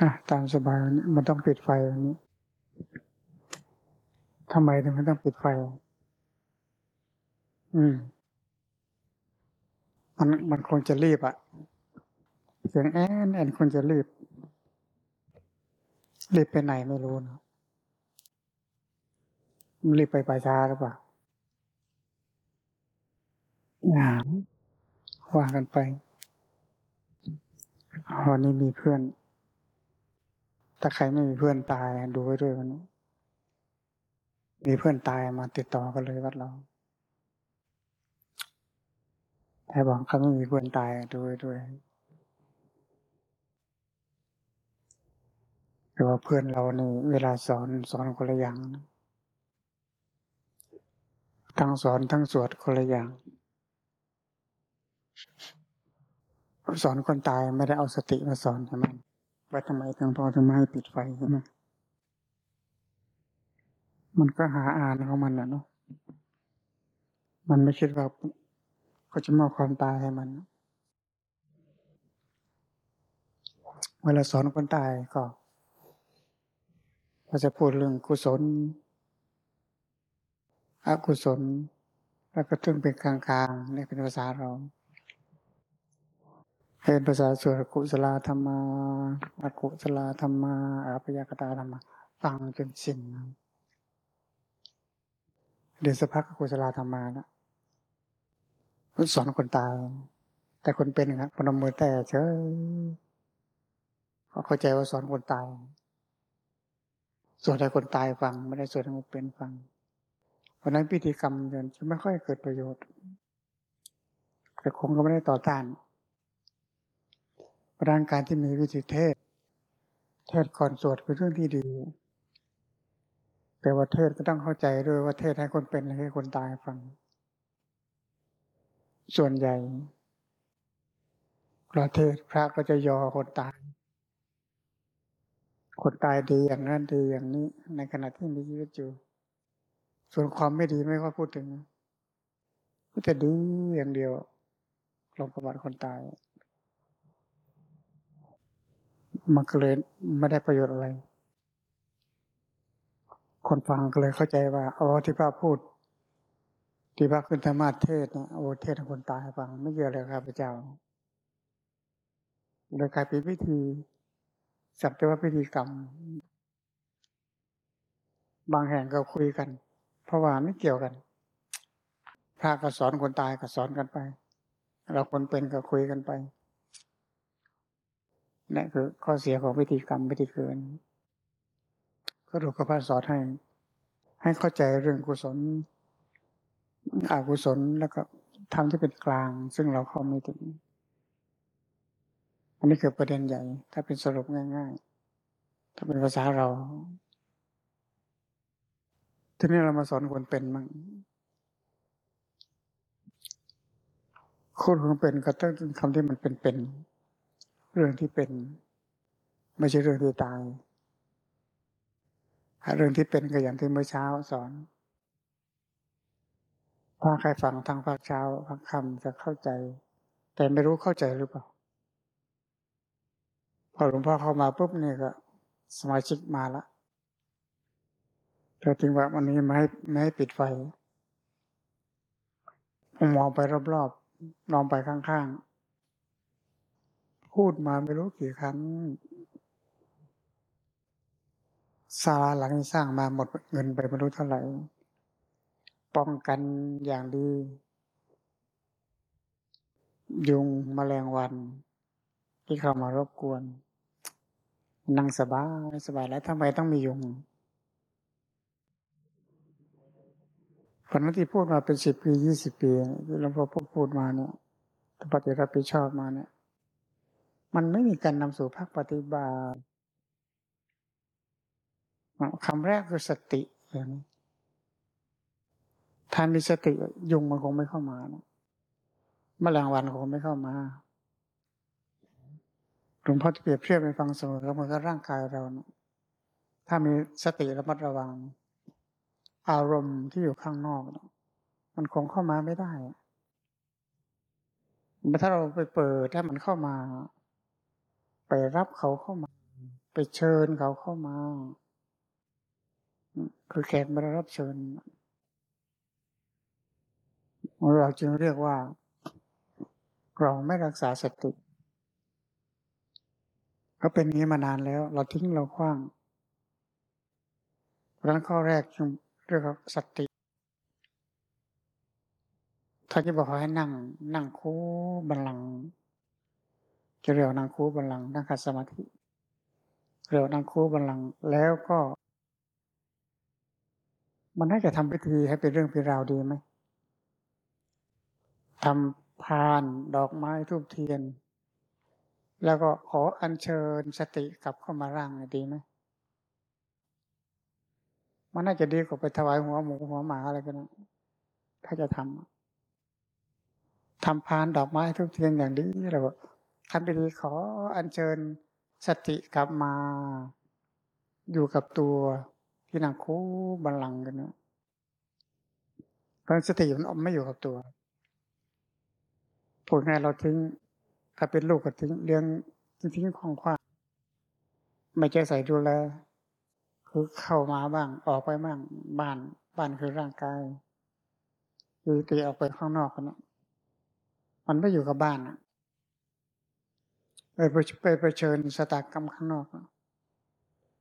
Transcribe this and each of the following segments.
อะตามสบายวันนี้มันต้องปิดไฟวันนี้ทำไมถึงมันต้องปิดไฟ อืม มันมันคงจะรีบอะเสียงแอนแอนคงจะรีบ รีบไปไหนไม่รู้นะมันรีบไปป่าช้าหรือเปล่าหนามว่ากันไปวันนี้มีเพื่อน ถ้าใครไม่มีเพื่อนตายดูไว้ด้วยวันนี้ มีเพื่อนตายมาติดต่อกันเลยวัดเราแต่บอกเขาไม่มีเพื่อนตายดูไว้ด้วยแต่ว่าเพื่อนเรานี่เวลาสอนสอนคนละอย่างนะทั้งสอนทั้งสวดคนละอย่าง สอนคนตายไม่ได้เอาสติมาสอนใช่ไหม ว่าทำไมถึงพอถึงไม่ให้ปิดไฟใช่ไหมมันก็หาอ่านของมันแหละเนาะมันไม่คิดว่าก็จะมอบความตายให้มัน เวลาสอนคนตายก็ก็จะพูดเรื่องกุศล อกุศล แล้วก็ถึงเป็นกลางๆนี่เป็นภาษาเรา เป็นภาษาสวดกุศลธรรมาอกุศลธรรมาอาพยากตาธรรมาฟังจนสิ้นเดี๋ยวสักพักกุศลธรรมานะสอนคนตายแต่คนเป็นครับพนมมือแต่เฉยเขาเข้าใจว่าสอนคนตายสวดให้คนตายฟัง ไม่ได้สวดให้คนเป็นฟัง เพราะนั้นพิธีกรรมจะไม่ค่อยเกิดประโยชน์ แต่คงก็ไม่ได้ต่อต้าน ร่างการที่มีวิธีเทศ เทศก่อนสวดเป็นเรื่องที่ดี แต่ว่าเทศก็ต้องเข้าใจด้วยว่าเทศให้คนเป็นให้คนตายฟัง ส่วนใหญ่ประเทศพระก็จะยอคนตาย คนตายดีอย่างนั้นดีอย่างนี้ ในขณะที่มีชีวิตอยู่ส่วนความไม่ดีไม่ค่อยพูดถึงก็จะดีอย่างเดียวลงประวัติคนตาย มันก็เลยไม่ได้ประโยชน์อะไร คนฟังก็เลยเข้าใจว่าอ๋อที่พระพูด ที่พระขึ้นธรรมาเทศเนี่ยโอ้เทศคนตายฟัง ไม่เกี่ยวเลยครับพระเจ้าโดยกลายเป็นพิธีสับแต่ว่าพิธีกรรม บางแห่งก็คุยกัน เพราะว่าไม่เกี่ยวกัน พระก็สอนคนตายก็สอนกันไป เราคนเป็นก็คุยกันไป นั่นคือข้อเสียของพิธีกรรมพิธีเกิน ก็ถูกพระสอนให้ ให้เข้าใจเรื่องกุศลอกุศลแล้วก็ทำที่เป็นกลาง ซึ่งเราเข้าไม่ถึง อันนี้คือประเด็นใหญ่ ถ้าเป็นสรุปง่ายๆ ถ้าเป็นภาษาเรา ทีนี้เรามาสอนคนเป็นมั่งคนคนเป็นก็ต้องคำที่มันเป็นๆ เรื่องที่เป็น ไม่ใช่เรื่องที่ตาย เรื่องที่เป็นก็อย่างที่เมื่อเช้าสอน ถ้าใครฟังทางภาคเช้าภาคคำจะเข้าใจ แต่ไม่รู้เข้าใจหรือเปล่า พอหลวงพ่อเข้ามาปุ๊บเนี่ยก็ สมาชิกมาละแต่ถึงว่าวันนี้ไม่ให้ไม่ให้ปิดไฟผมมองไปรอบๆมองไปข้างๆ พูดมาไม่รู้กี่ครั้งศาลาหลังนี้สร้างมาหมดเงินไปไม่รู้เท่าไหร่ ป้องกันอย่างดี ยุงมแมลงวัน ที่เข้ามารบกวน นั่งสบายสบายแล้วทำไมต้องมียุงคนนั้นที่พูดมาเป็นสิบปียี่สิบปีที่หลวงพ่อพูดมาเนี่ยปฏิรับผิดชอบมาเนี่ย มันไม่มีการนำสู่ภาคปฏิบัติคำแรกคือสติอย่างนี้ถ้ามีสติยุงมันคงไม่เข้ามานะมแมลงวันคงไม่เข้ามาหลวงพ่อจะเปรียบเทียบไปฟังเสมอเหมือนกับร่างกายเรานะถ้ามีสติระมัดระวัง อารมณ์ที่อยู่ข้างนอกนะมันคงเข้ามาไม่ได้ถ้าเราไปเปิดถ้ามันเข้ามา ไปรับเขาเข้ามา ไปเชิญเขาเข้ามา คือแขกมารับเชิญ เราจึงเรียกว่า เราไม่รักษาสติก็เป็นนี้มานานแล้ว เราทิ้งเราคว้างเพราะนั้นข้อแรกจึงเรียกว่าสติถ้านจะบอกให้นั่ง นั่งคูบัลลัง จะเรียกนั่งคูบัลลังนั่งขัดสมาธิ เรียกนั่งคูบัลลังแล้วก็ มันน่าจะทำพิธีให้เป็นเรื่องเป็นราวดีไหมทำพานดอกไม้ทูบเทียน แล้วก็ขออัญเชิญสติกลับเข้ามาร่างดีไหมมันน่าจะดีกว่าไปถวายหัวหมูหัวหมาอะไรกันนะถ้าจะทำทำพานดอกไม้ทุกเทียนอย่างดีเรา ทำไปดีขออัญเชิญสติกลับมา อยู่กับตัวที่นั่งคู่บัลลังกันเนะเพราะสติมันไม่อยู่กับตัวพูดง่ายเราทิ้ง ถ้าเป็นลูกก็ทิ้งเลี้ยงทิ้งของขว้าไม่ใจใส่ดูแลคือเข้ามาบ้าง ออกไปบ้าง บ้าน บ้านคือร่างกายคือตีออกไปข้างนอกกันนะมันไม่อยู่กับบ้าน ไปไปไปเชิญสตากรรมข้างนอก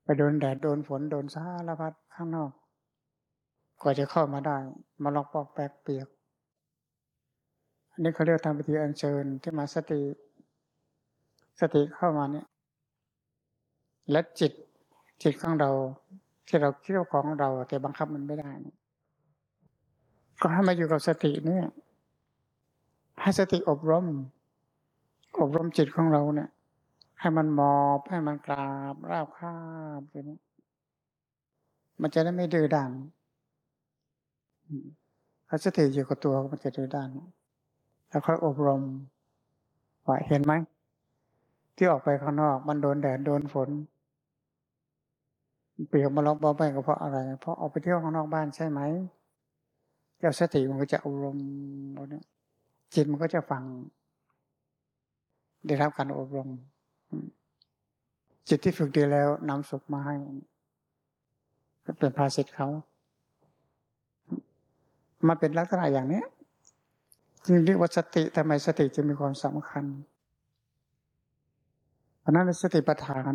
ไปโดนแดดโดนฝนโดนสารพัดข้างนอก กว่าจะเข้ามาได้ มาลอกปอกแปกเปียก อันนี้เขาเรียกทำพิธีอัญเชิญที่มาสติ สติเข้ามาเนี่ย และจิตจิตของเรา ที่เราคิดว่าของเรา แต่บังคับมันไม่ได้ ก็ให้มาอยู่กับสติเนี่ยให้สติอบรม อบรมจิตของเราเนี่ย ให้มันมอบให้มันกราบราบคาบอย่างนี้มันจะได้ไม่ดื้อด้านถ้าสติอยู่กับตัวมันจะดื้อด้าน แล้วค่อยอบรมว่าเห็นไหม ที่ออกไปข้างนอก มันโดนแดดโดนฝน เปียกมาล็อกบอไปก็เพราะอะไร เพราะออกไปเที่ยวข้างนอกบ้านใช่ไหมเจ้าสติมันก็จะอบรมตรงนี้จิตมันก็จะฟัง ได้รับการอบรม จิตที่ฝึกดีแล้วนำสุขมาให้ก็เป็นภาสิทธ์เขา มาเป็นลักษณะอย่างนี้จึงเรียกว่าสติทำไมสติจะมีความสำคัญเพราะนั้นสติปัฏฐาน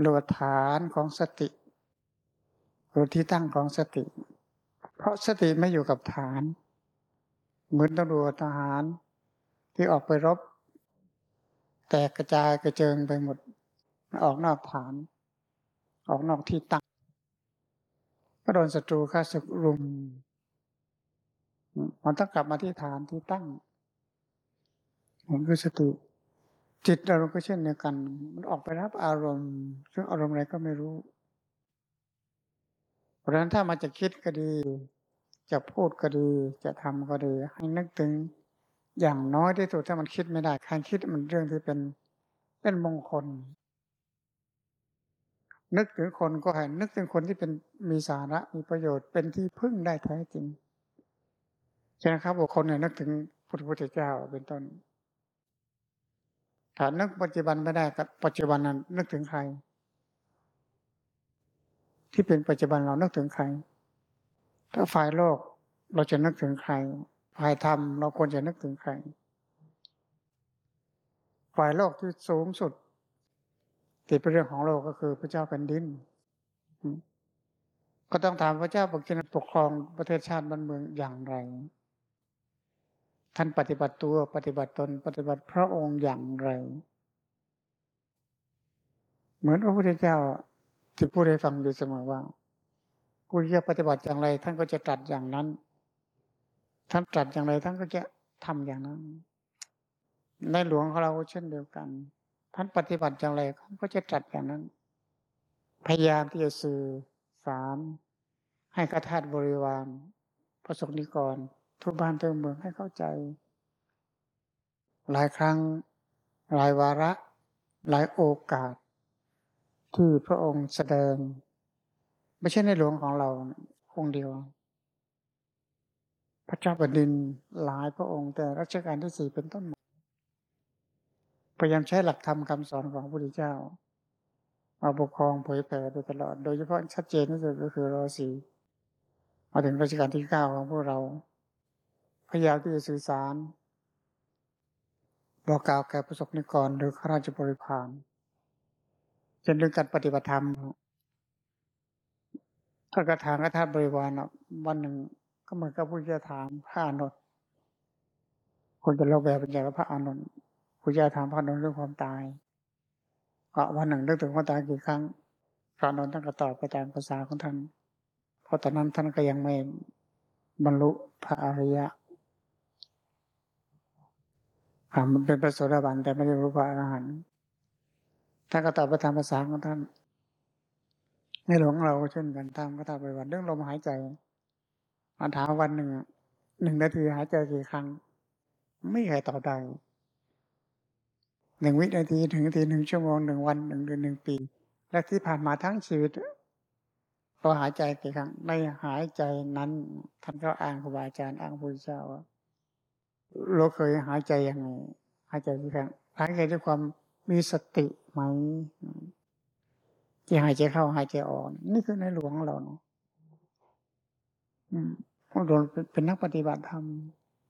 หรือฐานของสติหรือที่ตั้งของสติ เพราะสติไม่อยู่กับฐาน เหมือนตำรวจทหารที่ออกไปรบ แตกกระจายกระเจิงไปหมด ออกนอกฐาน ออกนอกที่ตั้งก็โดนศัตรูฆ่าศึกรุม มันต้องกลับมาที่ฐานที่ตั้งมันคือสติจิตเราก็เช่นเดียวกัน มันออกไปรับอารมณ์ ซึ่งอารมณ์อะไรก็ไม่รู้เพราะฉะนั้นถ้ามาจะคิดก็ดี จะพูดก็ดี จะทำก็ดี ให้นึกถึง อย่างน้อยที่สุดถ้ามันคิดไม่ได้การคิดมันเรื่องที่เป็นเป็นมงคล นึกถึงคนก็ให้นึกถึงคนที่เป็นมีสาระมีประโยชน์เป็นที่พึ่งได้แท้จริงใช่ไหมครับบุคคลเนี่ยนึกถึงพระพุทธเจ้าเป็นต้นถ้านึกปัจจุบันไม่ได้กับปัจจุบันนั้นนึกถึงใคร ที่เป็นปัจจุบันเรานึกถึงใคร ถ้าฝ่ายโลกเราจะนึกถึงใคร ฝ่ายธรรมเราควรจะนึกถึงใคร ฝ่ายโลกที่สูงสุดที่เป็นเรื่องของโลกก็คือพระเจ้าแผ่นดิน ก็ต้องถามพระเจ้าปกครองปกครองประเทศชาติบ้านเมืองอย่างไร ท่านปฏิบัติตัวปฏิบัติตนปฏิบัติพระองค์อย่างไร เหมือนพระพุทธเจ้าที่พูดให้ฟังอยู่เสมอว่าผู้ที่จะปฏิบัติอย่างไร ท่านก็จะตรัสอย่างนั้น ท่านตรัสอย่างไรท่านก็จะทำอย่างนั้น ในหลวงของเราเช่นเดียวกัน ท่านปฏิบัติอย่างไรท่านก็จะตรัสอย่างนั้น พยายามที่จะสื่อสารให้กระทาดบริวารประสบนิกร ทุกบ้านทุกเมืองให้เข้าใจ หลายครั้งหลายวาระ หลายโอกาส ที่พระองค์แสดง ไม่ใช่ในหลวงของเราองค์เดียว ระเจ้าแผ่นดินหลายพระองค์ แต่รัชกาลที่สี่เป็นต้นมาพยายามใช้หลักธรรมคาสอนของพระพุทธเจ้ามาปกครองเผยแผ่โดยตลอด โดยเฉพาะชัดเจนที่สุดก็คือรอสีมาถึงรัชกาลที่เก้าของพวกเรา พยายามที่จะสื่อสาร บอกกล่าวแก่ประสบนิกรหรือข้าราชบริพารเช่นเรื่องการปฏิบัติธรรมถ้ากระถางกระทาบริวารวันหนึ่ง ก็เหมือนกับผู้จะถามพระอานนท์คนจะเล่าแบบเป็นอย่างพระอานนท์ผู้จะถามพระอานนท์เรื่องความตายก็วันหนึ่งเรื่องถึงความตายกี่ครั้งพระอานนท์ท่านก็ตอบไปตามภาษาของท่านเพราะตอนนั้นท่านก็ยังไม่บรรลุพระอริยะมันเป็นพระโสดาบันแต่ไม่ได้รู้พระอรหันต์ท่านก็ตอบไปตามภาษาของท่านในหลวงเราเช่นกันตามก็ตามไปวันเรื่องลมหายใจ มาถามวันหนึ่งหนึ่งนาทีหายใจกี่ครั้ง ไม่ใครตอบได้หนึ่งวินาทีถึงนาทีหนึ่งชั่วโมงหนึ่งวันหนึ่งเดือนหนึ่งปี และที่ผ่านมาทั้งชีวิตเราหายใจกี่ครั้งในหายใจนั้น ท่านก็อ้างครูบาอาจารย์อ้างพระเจ้าว่าเราเคยหายใจยังไงหายใจกี่ครั้งหายใจด้วยความมีสติไหมที่หายใจเข้าหายใจออก นี่คือในหลวงของเราเนาะ พวกเราเป็นนักปฏิบัติธรรม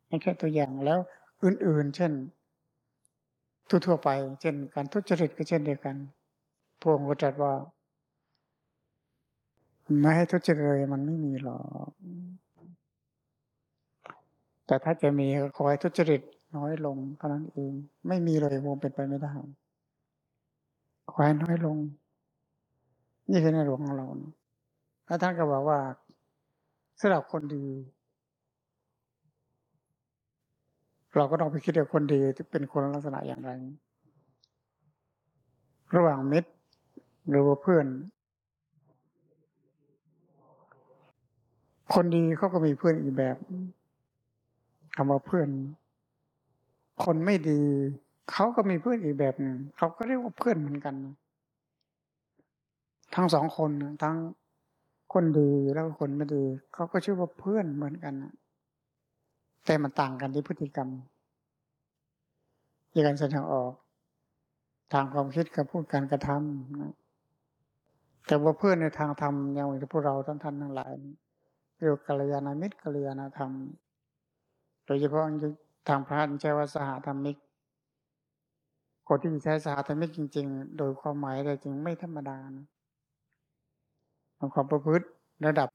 นี่แค่ตัวอย่างแล้วอื่น ๆ เช่น ทั่วๆไป เช่นการทุจริตก็เช่นเดียวกันพวกเราจัดว่าไม่ให้ทุจริตเลยมันไม่มีหรอกแต่ถ้าจะมีขอให้ทุจริตน้อยลงเท่านั้นเอง ไม่มีเลยวงเป็นไปไม่ได้ขอให้น้อยลง นี่คือในหลวงของเราแล้วท่านก็บอกว่า สำหรับคนดี เราก็ต้องไปคิดว่าคนดีจะเป็นคนลักษณะอย่างไร ระหว่างมิตรหรือว่าเพื่อน คนดีเขาก็มีเพื่อนอีกแบบคำว่าเพื่อน คนไม่ดีเขาก็มีเพื่อนอีกแบบหนึ่งเขาก็เรียกว่าเพื่อนเหมือนกัน ทั้งสองคนทั้ง คนดีแล้วคนไม่ดีเขาก็ชื่อว่าเพื่อนเหมือนกันแต่มันต่างกันที่พฤติกรรมที่การแสดงออก ทางความคิดกับพูดการกระทำนะแต่ว่าเพื่อนในทางธรรมอย่างที่พวกเราท่านท่านทั้งหลายเรียกกัลยาณมิตรกัลยาณธรรม โดยเฉพาะทางพระใช้ว่าสหธรรมิกคนที่ใช้สหธรรมิกจริง ๆ โดยความหมายเลยจริงไม่ธรรมดานะ ความประพฤติระดับ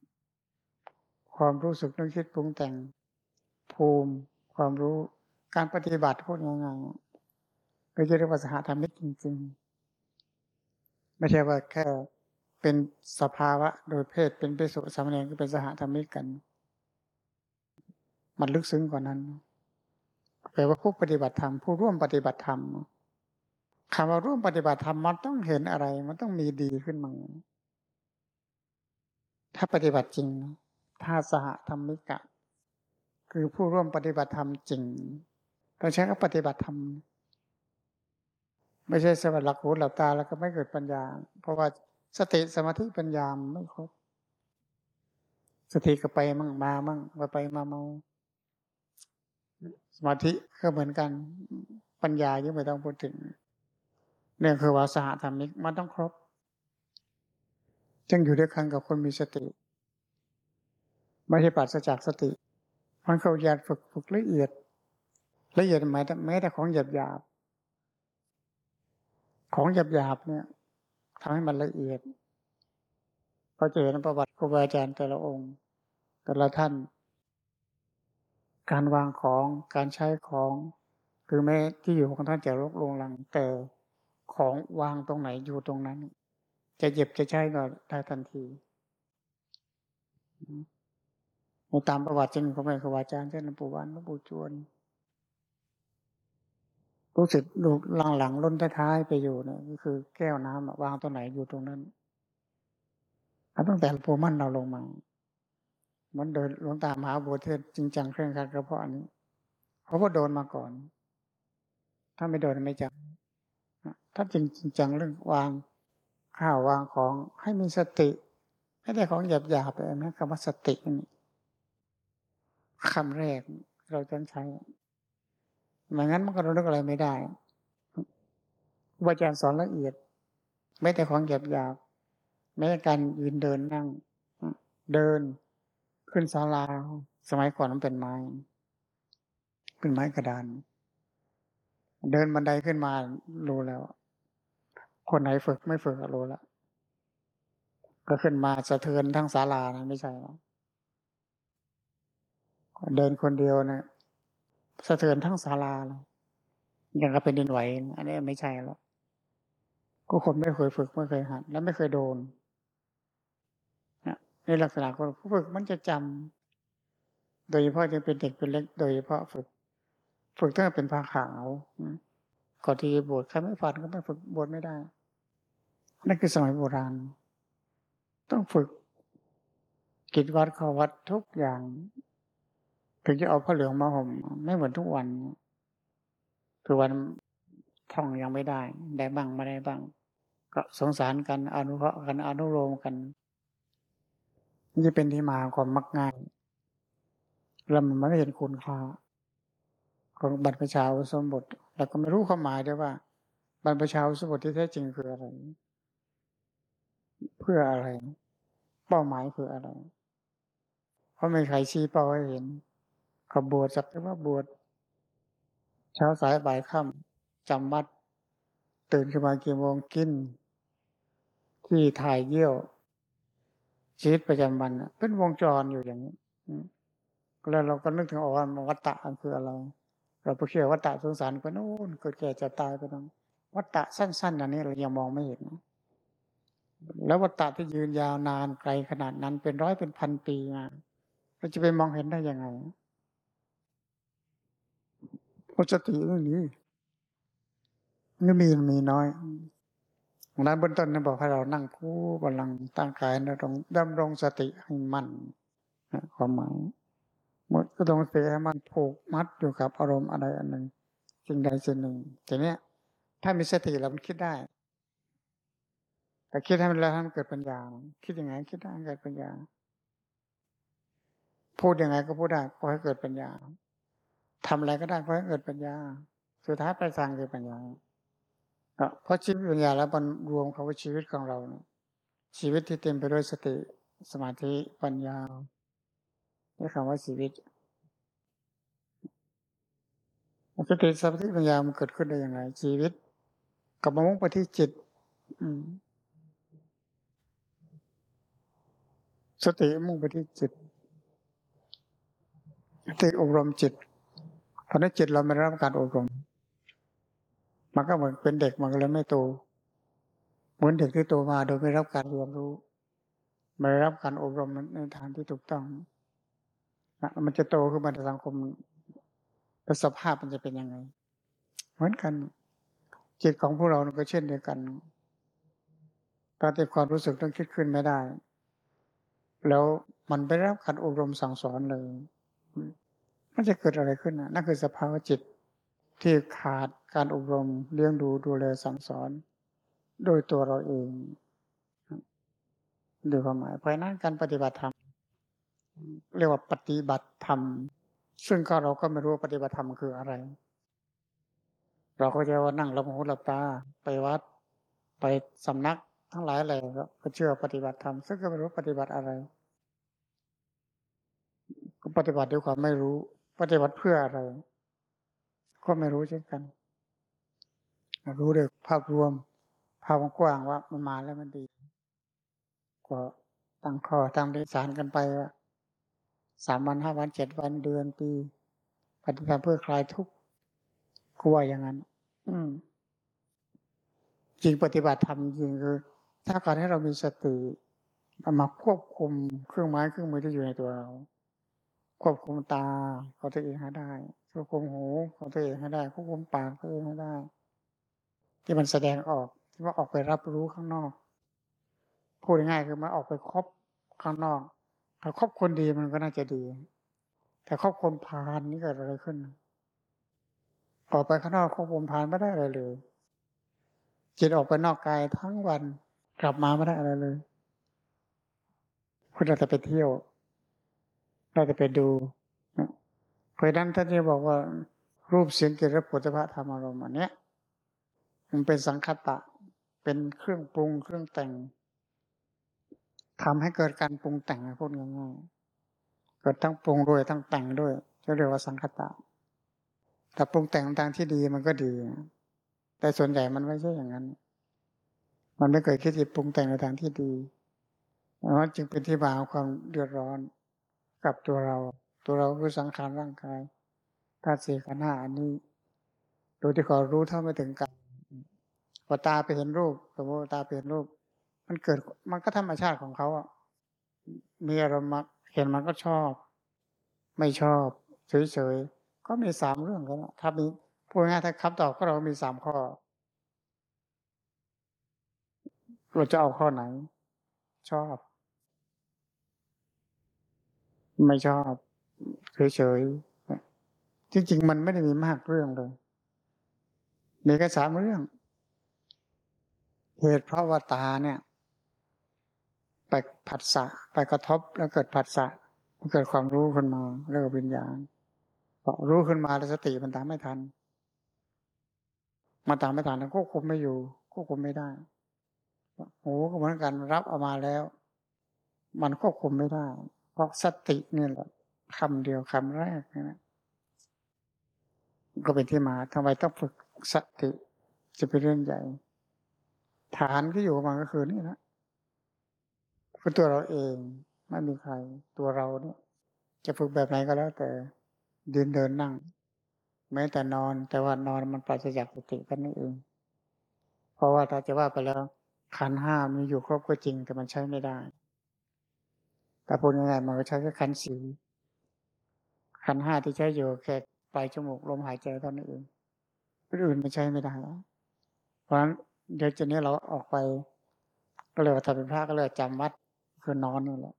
ความรู้สึกนึกคิดปรุงแต่งภูมิความรู้การปฏิบัติพูดง่ายๆก็จะเรียกว่าสหธรรมิกจริง ๆ ไม่ใช่ว่าแค่เป็นสภาวะ โดยเพศเป็นเปสุสามเณรก็เป็นสหธรรมิกกัน มันลึกซึ้งกว่านั้นแปลว่าผู้ปฏิบัติธรรมผู้ร่วมปฏิบัติธรรมคำว่าร่วมปฏิบัติธรรมมันต้องเห็นอะไร มันต้องมีดีขึ้นมา ถ้าปฏิบัติจริง ถ้าสหธรรมิกะ คือผู้ร่วมปฏิบัติธรรมจริงต้องใช้ก็ปฏิบัติธรรม ไม่ใช่สวัสดิ์หลักหูหลับตาแล้วก็ไม่เกิดปัญญา เพราะว่าสติสมาธิปัญญาไม่ครบ สติก็ไปมั่งมามั่งไปไปมาเมาสมาธิก็เหมือนกันปัญญายังไม่ต้องพูดถึงเนี่ยคือว่าสหธรรมิกมันต้องครบ จึงอยู่ด้วยกันกับคนมีสติ ไม่ใช่ปราศจากสติ มันเขาอยากฝึกฝึกละเอียด ละเอียดหมายแม้แต่ของหยาบหยาบของหยาบหยาบเนี่ยทำให้มันละเอียดเราจะเห็นประวัติครูบาอาจารย์แต่ละองค์ แต่ละท่าน การวางของการใช้ของคือแม้ที่อยู่ของท่านจะรกลงหลังแต่ของวางตรงไหนอยู่ตรงนั้น จะเจ็บจะใช้ก็ได้ทันทีในตามประวัติจริงของแม่ครูอาจารย์เช่นหลวงปู่วันหลวงปู่จวน รู้สึกดูหลังๆล้นท้ายไปอยู่เนี่ยก็คือแก้วน้ำวางตรงไหนอยู่ตรงนั้นตั้งแต่หลวงปู่มั่นเราลงมามันเดินหลวงตามหาบัวเทศจริงจังเคร่งครัดก็เพราะอันนี้เพราะว่าโดนมาก่อน ถ้าไม่โดนไม่จังถ้าจริงจริงจังเรื่องวาง ข้าววางของให้มีสติไม่ได้ของหยาบหยาบเลยนะคำว่าสตินี่คำแรกเราจะใช้ไม่งั้นมันก็รู้อะไรไม่ได้อาจารย์สอนละเอียด ไม่แต่ของหยาบหยาบๆแม้แต่การยืนเดินนั่ง เดิน ขึ้นศาลาสมัยก่อนมันเป็นไม้เป็นไม้กระดาน เดินบันไดขึ้นมารู้แล้ว คนไหนฝึกไม่ฝึกก็รู้แล้วก็ขึ้นมาสะเทือนทั้งศาลานะไม่ใช่หรอกเดินคนเดียวนะสะเทือนทั้งศาลาเลยยังกับเป็นดินไหว อันนี้ไม่ใช่แล้วก็คนไม่เคยฝึกไม่เคยหัด และไม่เคยโดนนะในลักษณะคนฝึกมันจะจำโดยเฉพาะยังเป็นเด็กเป็นเล็ก โดยเฉพาะฝึก ฝึกตั้งแต่เป็นผ้าขาวก่อนที่จะบวชใครไม่ฝันก็ไม่ฝึกบวชไม่ได้ นั่นคือสมัยโบราณ ต้องฝึก กิจวัดเข้าวัดทุกอย่างถึงจะเอาผ้าเหลืองมาห่มไม่เหมือนทุกวันทุกวันท่องยังไม่ได้ ได้บ้างไม่ได้บ้าง ก็สงสารกันอนุเคราะห์กันอนุโลมกันนี่จะเป็นที่มาของความมักง่ายเรามันไม่เห็นคุณค่าของบรรพชาอุสมบทเราก็ไม่รู้ความหมายด้วยว่า บรรพชาอุสมบทที่แท้จริงคืออะไร เพื่ออะไร เป้าหมายคืออะไร เพราะไม่ใครชี้เป้าให้เห็นเขาบวชสักแต่ว่าบวชเช้าสายบ่ายค่ำจำวัด ตื่นขึ้นมากี่โมงกิน ที่ถ่ายเยี่ยวชีวิตประจำวันน่ะเป็นวงจรอยู่อย่างนี้แล้วเราก็นึกถึงอว่าวัฏฏะคืออะไร เราไปเชื่อวัฏฏะสงสารไปโน่นเกิดแก่จะตายไปตรงวัฏฏะสั้นๆอันนี้เรายังมองไม่เห็นนะ แล้ววัฏฏะที่ยืนยาวนานไกลขนาดนั้นเป็นร้อยเป็นพันปีมาเราจะไปมองเห็นได้ยังไงเพราะสติไม่มีไม่มีมีน้อยดังนั้นเบื้องต้นนะบอกให้เรานั่งคู่บาลังตั้งกายดำรงดำรงสติให้มั่นความหมายหมดก็ต้องสติให้มันผูกมัดอยู่กับอารมณ์อะไรอันหนึ่งสิ่งใดสิ่งหนึ่งทีเนี้ยถ้ามีสติแล้วมันคิดได้ แต่คิดให้มันแล้วให้มันเกิดปัญญา คิดยังไง คิดได้เกิดปัญญา พูดยังไงก็พูดได้ขอให้เกิดปัญญาทำอะไรก็ได้ขอให้เกิดปัญญา สุดท้ายไปลายทางคือปัญญาเพราะชีวิตปัญญาแล้วมันรวมคำว่าชีวิตของเราเนี่ยชีวิตที่เต็มไปด้วยสติสมาธิปัญญานี่คำว่าชีวิตสติสมาธิปัญญามันเกิดขึ้นได้อย่างไรชีวิตกับมามุ่งไปที่จิต อืม สติมุ่งไปที่จิต สติอบรมจิตเพราะนั้นจิตเราไม่ได้รับการอบรม มันก็เหมือนเป็นเด็กมันก็เลยไม่โต เหมือนเด็กที่โตมาโดยไม่รับการเรียนรู้ ไม่ได้รับการอบรมในทางที่ถูกต้องนะมันจะโตขึ้นมาในสังคมแล้วสภาพมันจะเป็นยังไง เหมือนกัน จิตของพวกเราก็เช่นเดียวกันตาติความรู้สึกต้องคิดขึ้นไม่ได้ แล้วมันไม่ได้รับการอบรมสั่งสอนเลย มันจะเกิดอะไรขึ้นนะนั่นคือสภาวะจิตที่ขาดการอบรมเลี้ยงดูดูแลสั่งสอน โดยตัวเราเองดูความหมายเพราะนั้นการปฏิบัติธรรมเรียกว่าปฏิบัติธรรม ซึ่งก็เราก็ไม่รู้ปฏิบัติธรรมคืออะไร เราก็จะว่านั่งหลับหูหลับตาไปวัด ไปสำนัก ทั้งหลายอะไรก็เชื่อปฏิบัติธรรมซึ่งก็ไม่รู้ปฏิบัติอะไร ก็ปฏิบัติด้วยความไม่รู้ ปฏิบัติเพื่ออะไร ก็ไม่รู้เช่นกัน รู้ด้วยภาพรวม ภาพกว้างว่ามันมาแล้วมันดี ก็ตั้งข้อตั้งดิสารกันไปว่าสามวันห้าวันเจ็ดวันเดือนปี ปฏิบัติเพื่อคลายทุกข์ก็ว่าอย่างนั้น อืมจริงปฏิบัติธรรมจริงคือ ถ้าการให้เรามีสติมาควบคุมเครื่องไม้เครื่องมือที่อยู่ในตัวเรา ควบคุมตาเของตัวเองให้ได้ ควบคุมหูเของตัวเองให้ได้ ควบคุมปากตัวเองให้ได้ ที่มันแสดงออกที่ว่าออกไปรับรู้ข้างนอก พูดง่ายๆคือมันออกไปคบข้างนอกถ้าคบคนดีมันก็น่าจะดี แต่คบคนพาลนี่เกิดอะไรขึ้นออกไปข้างนอกควบคนพาลไม่ได้อะไรเลยจิตออกไปนอกกายทั้งวัน กลับมาไม่ได้อะไรเลยคุณเราจะไปเที่ยว เราจะไปดูเพราะนั้นท่านจะบอกว่า รูปเสียงกลิ่นรสผลิตภัณฑ์ธรรมอารมณ์อันเนี้ย มันเป็นสังคตะ เป็นเครื่องปรุงเครื่องแต่งทำให้เกิดการปรุงแต่งพูดง่ายๆเกิดทั้งปรุงด้วยทั้งแต่งด้วยจะเรียกว่าสังคตะถ้าปรุงแต่งทางที่ดีมันก็ดี แต่ส่วนใหญ่มันไม่ใช่อย่างนั้น มันไม่เคยคิดจะปรุงแต่งในทางที่ดีเพราะจึงเป็นที่มาของความเดือดร้อนกับตัวเรา ตัวเราคือสังขารร่างกายธาตุสี่ขันธ์ห้าอันนี้โดยที่ขารู้เท่าไม่ถึงกันพอตาไปเห็นรูปสมมติตาไปเห็นรูป มันเกิดมันก็ธรรมชาติของเขาอะมีอารมณ์เห็นมันก็ชอบ ไม่ชอบเฉยๆก็มีสามเรื่องกันถ้ามีพูดง่ายถ้าคำตอบก็เรามีสามข้อ เราจะเอาข้อไหน ชอบ ไม่ชอบเฉยๆจริงๆมันไม่ได้มีมากเรื่องเลยมีแค่สามเรื่อง เหตุเพราะว่าตาเนี่ย ไปผัสสะไปกระทบแล้วเกิดผัสสะมันเกิดความรู้ขึ้นมาเรียกว่าวิญญาณพอรู้ขึ้นมาแล้วสติมันตามไม่ทัน มาตามไม่ทันแล้วควบคุมไม่อยู่ควบคุมไม่ได้ หูก็เหมือนกันรับเอามาแล้ว มันควบคุมไม่ได้ เพราะสตินี่แหละคำเดียวคำแรกนะก็เป็นที่มาทำไมต้องฝึกสติจะเป็นเรื่องใหญ่ ฐานที่อยู่มาก็คือนี่นะคือตัวเราเองไม่มีใคร ตัวเราเนี่ย จะฝึกแบบไหนก็แล้ว แต่เดินเดินนั่ง แม้แต่นอน แต่ว่านอนมันปราศจากสติกันนี่เอง เพราะว่าถ้าจะว่าไปแล้ว ขันห้ามีอยู่ครบก็จริงแต่มันใช้ไม่ได้ แต่พูดง่ายๆมันก็ใช้แค่ขันสีขันห้าที่ใช้อยู่แค่ปลายจมูกลมหายใจเท่านั้นเองอื่นไม่ใช้ไม่ได้ เพราะฉะนั้นเดี๋ยวจะนี้เราออกไป ก็เลยว่าถ้าเป็นพระก็เลยจำวัดคือนอนนี่แหละ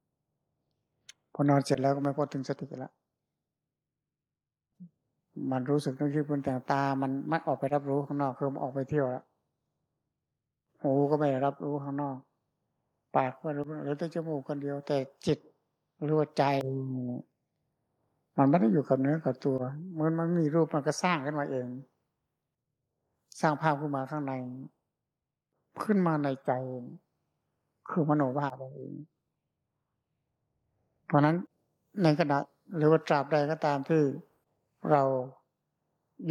พอนอนเสร็จแล้วก็ไม่พูดถึงสติแล้วมันรู้สึกนึกคิดปรุงแต่งตา มันไม่ออกไปรับรู้ข้างนอกคือมันออกไปเที่ยวแล้ว หูก็ไม่รับรู้ข้างนอก ปากก็รู้หรือแต่จมูกคนเดียว แต่จิตรู้ใจ มันไม่ได้อยู่กับเนื้อกับตัวเมื่อมันมีรูปมันก็สร้างขึ้นมาเอง สร้างภาพขึ้นมาข้างใน ขึ้นมาในใจ คือมโนภาพเองเพราะนั้นในขณะหรือว่าตราบใดก็ตามที่เรา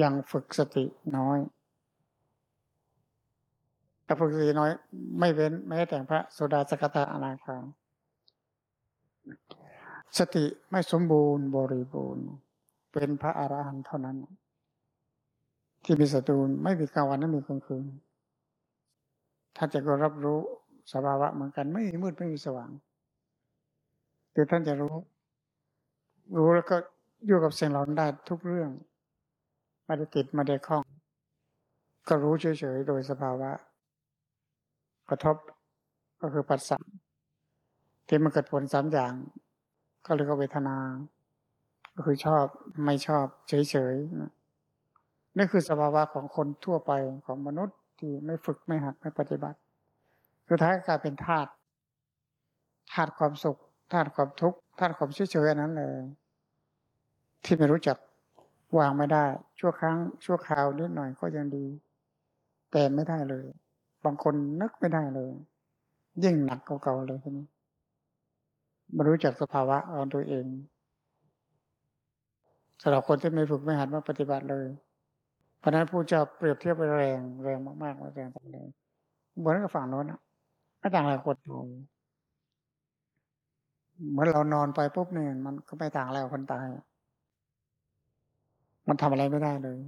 ยังฝึกสติน้อย แต่ฝึกสติน้อยไม่เว้นแม้แต่พระโสดาสกตาอนาคาสติไม่สมบูรณ์บริบูรณ์ เป็นพระอรหันต์เท่านั้น ที่มีสตูลไม่มีกลางวันไม่มีกลางคืน ถ้าจะก็รับรู้สภาวะเหมือนกัน ไม่มีมืดไม่มีสว่างแต่ท่านจะรู้ รู้แล้วก็อยู่กับสิ่งเหล่านั้นได้ทุกเรื่องไม่ได้ติดไม่ได้คล้อง ก็รู้เฉยๆโดยสภาวะ กระทบก็คือปัสสาวะที่มันเกิดผลสามอย่าง ก็เรียกว่าเวทนา ก็คือชอบไม่ชอบ เฉยๆนี่คือสภาวะของคนทั่วไปของมนุษย์ที่ไม่ฝึกไม่หัดไม่ปฏิบัติ สุดท้ายกลายเป็นธาตุธาตุความสุขธาตุความทุกข์ธาตุความเฉยๆนั้นเลย ที่ไม่รู้จักวางไม่ได้ ชั่วครั้งชั่วคราวนิดหน่อยก็ยังดี แต่ไม่ได้เลย บางคนนึกไม่ได้เลย ยิ่งหนักเก่าๆเลยทีนี้มารู้จักสภาวะของตัวเองสำหรับคนที่ไม่ฝึกไม่หัดมาปฏิบัติเลยเพราะนั้นผู้จะเปรียบเทียบไปแรงแรงมากๆแรงต่างเลยเหมือนกับฝั่งโน้นอะไม่ต่างอะไรคนทำเหมือนเรานอนไปปุ๊บเนี่ยมันก็ไม่ต่างอะไรกับคนตาย มันทำอะไรไม่ได้เลย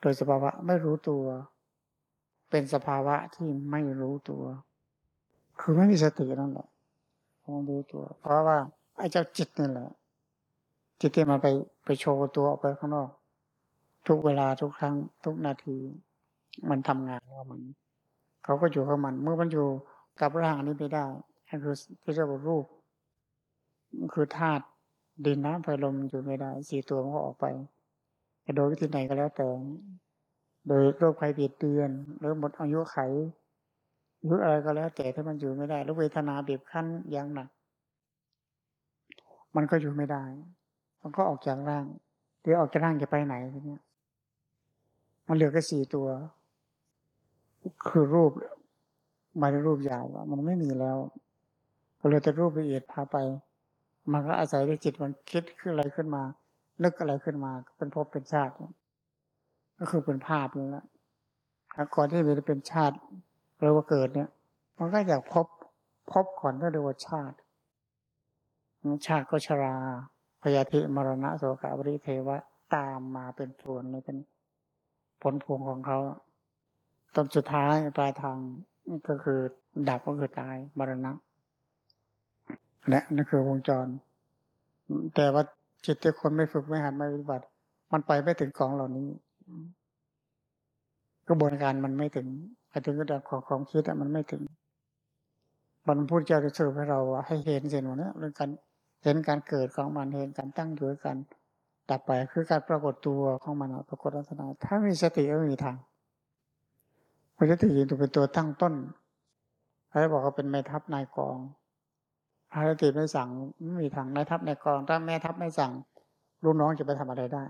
โดยสภาวะไม่รู้ตัว เป็นสภาวะที่ไม่รู้ตัว คือไม่มีสตินั่นแหละไม่รู้ตัว เพราะว่าไอ้เจ้าจิตนี่แหละ จิตที่มันไปไปโชว์ตัวออกไปข้างนอก ทุกเวลาทุกครั้ง ทุกนาที มันทำงานของมันเขาก็อยู่กับมัน เมื่อมันอยู่กับร่างอันนี้ไม่ได้นั่นคือที่เรียกว่ารูป คือธาตุดินน้ำไฟลมอยู่ไม่ได้ สี่ตัวมันก็ออกไปโดยวิธีไหนก็แล้วแต่ โดยโรคภัยเบียดเบียนหรือหมดอายุไข หรืออะไรก็แล้ว แต่ถ้ามันอยู่ไม่ได้แล้วเวทนาเบียบคั้นอย่างหนัก มันก็อยู่ไม่ได้ มันก็ออกจากร่างเดี๋ยวออกจากร่างจะไปไหนทีเนี้ยมันเหลือแค่สี่ตัว คือรูปมาในรูปหยาบมันไม่มีแล้วพอเหลือแต่รูปละเอียดพาไป มันก็อาศัยที่จิตมันคิดขึ้นอะไรขึ้นมา นึกอะไรขึ้นมา เป็นภพเป็นชาติ ก็คือเป็นภาพนั่นแหละก่อนที่มันจะเป็นชาติหรือว่าเกิดเนี่ย มันก็อยากพบพบก่อนก็เรียกว่าชาติ ชาติก็ชรา พยาธิมรณะโสกาบริเทวะตามมาเป็นส่วนเลยเป็นผลพวงของเขาตอนสุดท้ายปลายทางก็คือดับก็คือตายมรณะและนั่นคือวงจร แต่ว่าจิตที่คนไม่ฝึกไม่หัดไม่ปฏิบัติ มันไปไม่ถึงของเหล่านี้ กระบวนการมันไม่ถึงไปถึงระดับของของคิดอะมันไม่ถึงบรรพุทธเจ้าจะสรุปให้เราให้เห็นสิ่งเหล่านี้เรื่องการเห็นการเกิดของมันเห็นการตั้งอยู่กันดับไปคือการปรากฏตัวของมันปรากฏลักษณะถ้ามีสติก็มีทางพระสติจะเป็นตัวตั้งต้นใครบอกว่าเป็นแม่ทัพนายกองพระสติไม่สั่งไม่มีทางนายทัพนายกอง ถ้าแม่ทัพไม่สั่งลูกน้องจะไปทำอะไรได้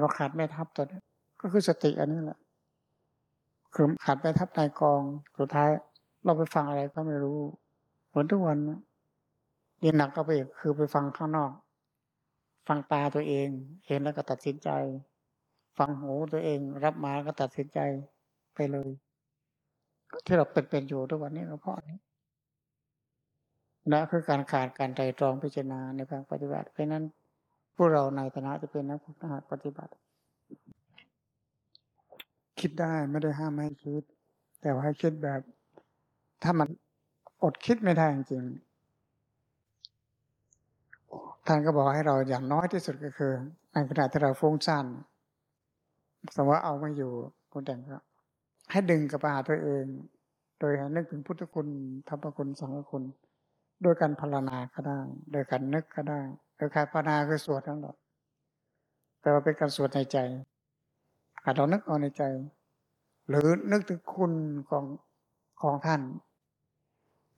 เราขาดแม่ทัพตัวนี้ก็คือสติอันนี้แหละคือขาดแม่ทัพนายกองสุดท้าย เราไปฟังอะไรก็ไม่รู้เหมือนทุกวันนะยิ่งหนักก็ไปคือไปฟังข้างนอก ฟังตาตัวเอง เห็นแล้วก็ตัดสินใจ ฟังหูตัวเอง รับมาก็ตัดสินใจไปเลยที่เราเป็นเป็นอยู่ทุกวันนี้ก็เพราะนี้นะคือการขาดการใจตรองพิจารณาในการปฏิบัติเพราะนั้น พวกเราในฐานะจะเป็นนักพุทธปฏิบัติ คิดได้ไม่ได้ห้ามให้คิด แต่ว่าให้คิดแบบ ถ้ามันอดคิดไม่ได้จริงท่านก็บอกให้เราอย่างน้อยที่สุดก็คือในขณะที่เราฟุ้งซ่านสมมติว่าเอามาอยู่คุณแต่งก็ให้ดึงกับปาตัวเอง โดยนึกถึงพุทธคุณธรรมคุณสังฆคุณ โดยการพารณาก็ได้ โดยการนึกก็ได้ โดยการภาวนาคือสวดทั้งหมดแต่ว่าเป็นการสวดในใจอาจเรานึกเอาในใจ หรือนึกถึงคุณของของท่าน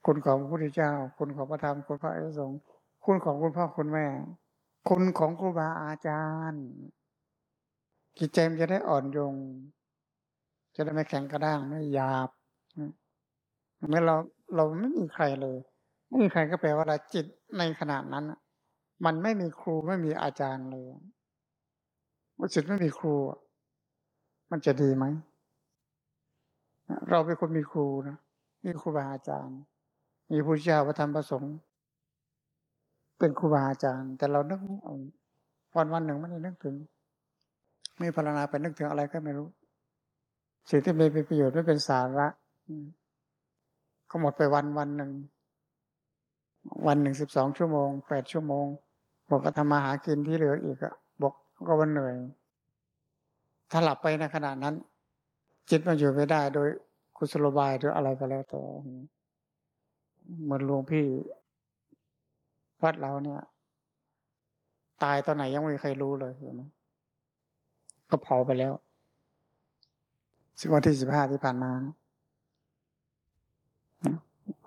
คุณของพระพุทธเจ้า คุณของพระธรรมคุณพระอริยสงฆ์คุณของคุณพ่อคุณแม่ คุณของครูบาอาจารย์จิตใจมันจะได้อ่อนโยงจะได้ไม่แข็งกระด้างไม่หยาบเมื่อเราเราไม่มีใครเลย ไม่มีใครก็แปลว่าเราจิตในขนาดนั้น มันไม่มีครูไม่มีอาจารย์เลยว่าจิตไม่มีครู มันจะดีไหม เราเป็นคนมีครูนะมีครูบาอาจารย์ มีผู้เจ้าพระธรรมประสงค์เป็นครูบาอาจารย์ แต่เรานึกไม่ออกวันวันหนึ่งไม่ได้นึกถึง ไม่พารณาไปนึกถึงอะไรก็ไม่รู้ สิ่งที่ไม่เป็นประโยชน์ไม่เป็นสาระก็หมดไปวันวันหนึ่ง วันหนึ่งสิบสองชั่วโมงแปดชั่วโมง บอกก็ทำมาหากินที่เหลืออีกอะบอกก็วันเหนื่อยถ้าหลับไปในขณะนั้น จิตมันอยู่ไม่ได้โดยกุศโลบายหรืออะไรก็แล้วแต่เหมือนหลวงพี่วัดเราเนี่ย ตายตอนไหนยังไม่มีใครรู้เลยเห็นไหมก็เผาไปแล้วสิบวันที่สิบห้าที่ผ่านมา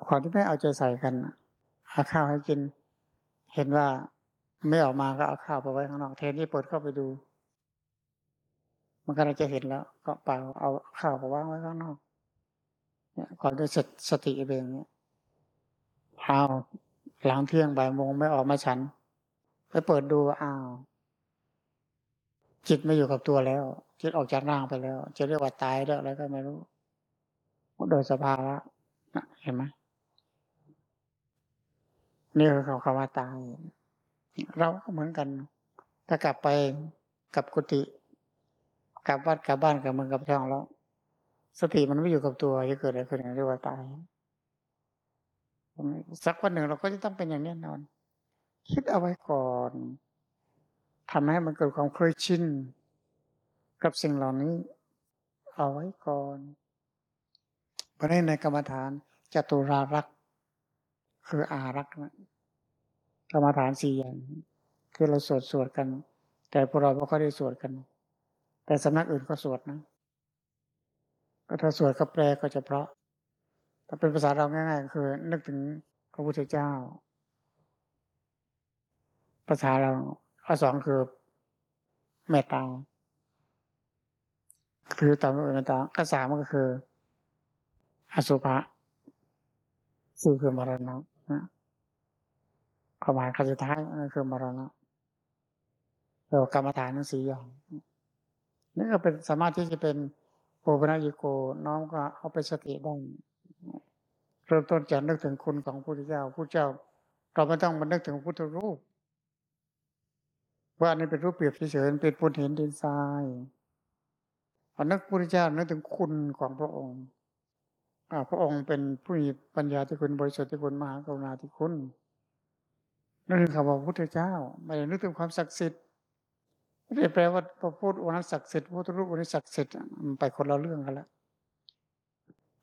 ความที่ไม่เอาใจใส่กันเอาข้าวให้กิน เห็นว่า ไม่ออกมาก็เอาข้าวไปไว้ข้างนอกเทนที่เปิดเข้าไปดู มันก็จะเห็นแล้ว ก็เปล่าเอาข้าวไปวางไว้ข้างนอก เนี่ยก่อนจะสติเองเนี่ยพาวหลังเที่ยงบ่ายโมงไม่ออกมาฉัน ไปเปิดดูอ้าวจิตไม่อยู่กับตัวแล้วจิตออกจากร่างไปแล้ว จะเรียกว่าตายแล้วอะไรก็ไม่รู้โดยสภาวะเห็นไหมนี่คือคำว่าตาย เราก็เหมือนกัน ถ้ากลับไปกับกุฏิกลับวัดกลับบ้านกับเมืองกับช่องแล้ว สติมันไม่อยู่กับตัวจะเกิดอะไรขึ้นเรียกว่าตายสักวันหนึ่งเราก็จะต้องเป็นอย่างแน่นอน คิดเอาไว้ก่อนทำให้มันเกิดความเคยชินกับสิ่งเหล่านี้ เอาไว้ก่อนเพราะในกรรมฐานจตุรารักษ์คืออารักษ์นะ กรรมฐานสี่อย่าง คือเราสวดสวดกัน แต่พวกเราไม่ค่อยได้สวดกัน แต่สำนักอื่นก็สวดนะก็ถ้าสวดก็แปลก็จะเพราะ ถ้าเป็นภาษาเราง่ายๆคือ นึกถึงพระพุทธเจ้า ภาษาเราข้อสองคือเมตตาคือตามเมตตาข้อสามก็คืออสุภะสี่คือมรณะนะ ความหมายคำสุดท้ายนั่นคือมรณะเรากรรมฐานทั้งสี่อย่างนี่ก็เป็นสามารถที่จะเป็นโอปนัญิโกน้อมก็เอาไปสติได้เริ่มต้นจากนึกถึงคุณของพระพุทธเจ้าพระเจ้า เราไม่ต้องมานึกถึงพุทธรูป ว่าอันนี้เป็นรูปเปรียบเฉยๆเป็นปูนเห็นดินทรายพอนึกพระพุทธเจ้านึกถึงคุณของพระองค์พระองค์เป็นผู้มีปัญญาที่คุณบริสุทธิ์ที่คุณมหากรุณาที่คุณ นั่นคือคำว่าพระพุทธเจ้า ไม่ได้นึกถึงความศักดิ์สิทธิ์ไม่ได้แปลว่าพระพุทธองค์นั้นศักดิ์สิทธิ์พระพุทธรูปองค์นี้ศักดิ์สิทธิ์มันไปคนละเรื่องกันแล้ว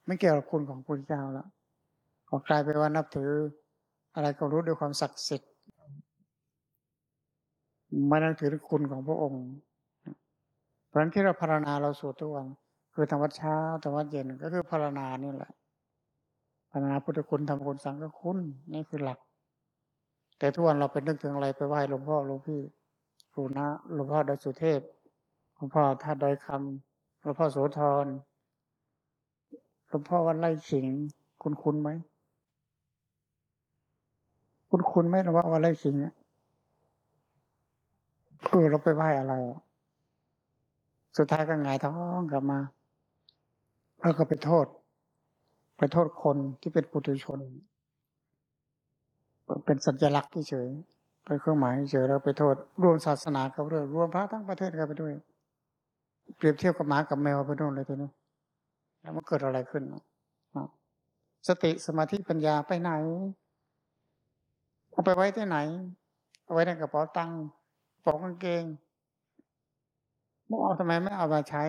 ไม่เกี่ยวกับคุณของพระพุทธเจ้าแล้วก็กลายไปว่านับถือ อะไรก็รู้ด้วยความศักดิ์สิทธิ์ไม่นับถือคุณของพระองค์ เพราะฉะนั้นที่เราภาวนาเราสวดทุกวันคือธรรมวัดเช้าธรรมวัดเย็นก็คือภาวนานี่แหละภาวนาพุทธคุณธรรมคุณสังฆคุณนี่คือหลัก แต่ทุกวันเราไปนึกถึงอะไรไปไหว้หลวงพ่อหลวงพี่ครูนะหลวงพ่อดอยสุเทพหลวงพ่อท่าดอยคำหลวงพ่อโสธรหลวงพ่อวันไร่ขิง คุณคุณไหมคุณคุณไหมหลวงพ่อวันไร่ขิงเนี่ยเออเราไปไหว้อะไร สุดท้ายก็หงายท้องกลับมา แล้วก็ไปโทษ ไปโทษคนที่เป็นปุถุชน เป็นสัญลักษณ์เฉยเป็นเครื่องหมายเฉยแล้วไปโทษรวมศาสนาเขาด้วยรวมพระทั้งประเทศกันไปด้วย เปรียบเทียบกับหมากับแมวไปโน่นเลยทีนี้แล้วมันเกิดอะไรขึ้นสติสมาธิปัญญาไปไหนเอาไปไว้ที่ไหน เอาไว้ในกระเป๋าตังค์ปอกกางเกงไม่เอาทำไมไม่เอามาใช้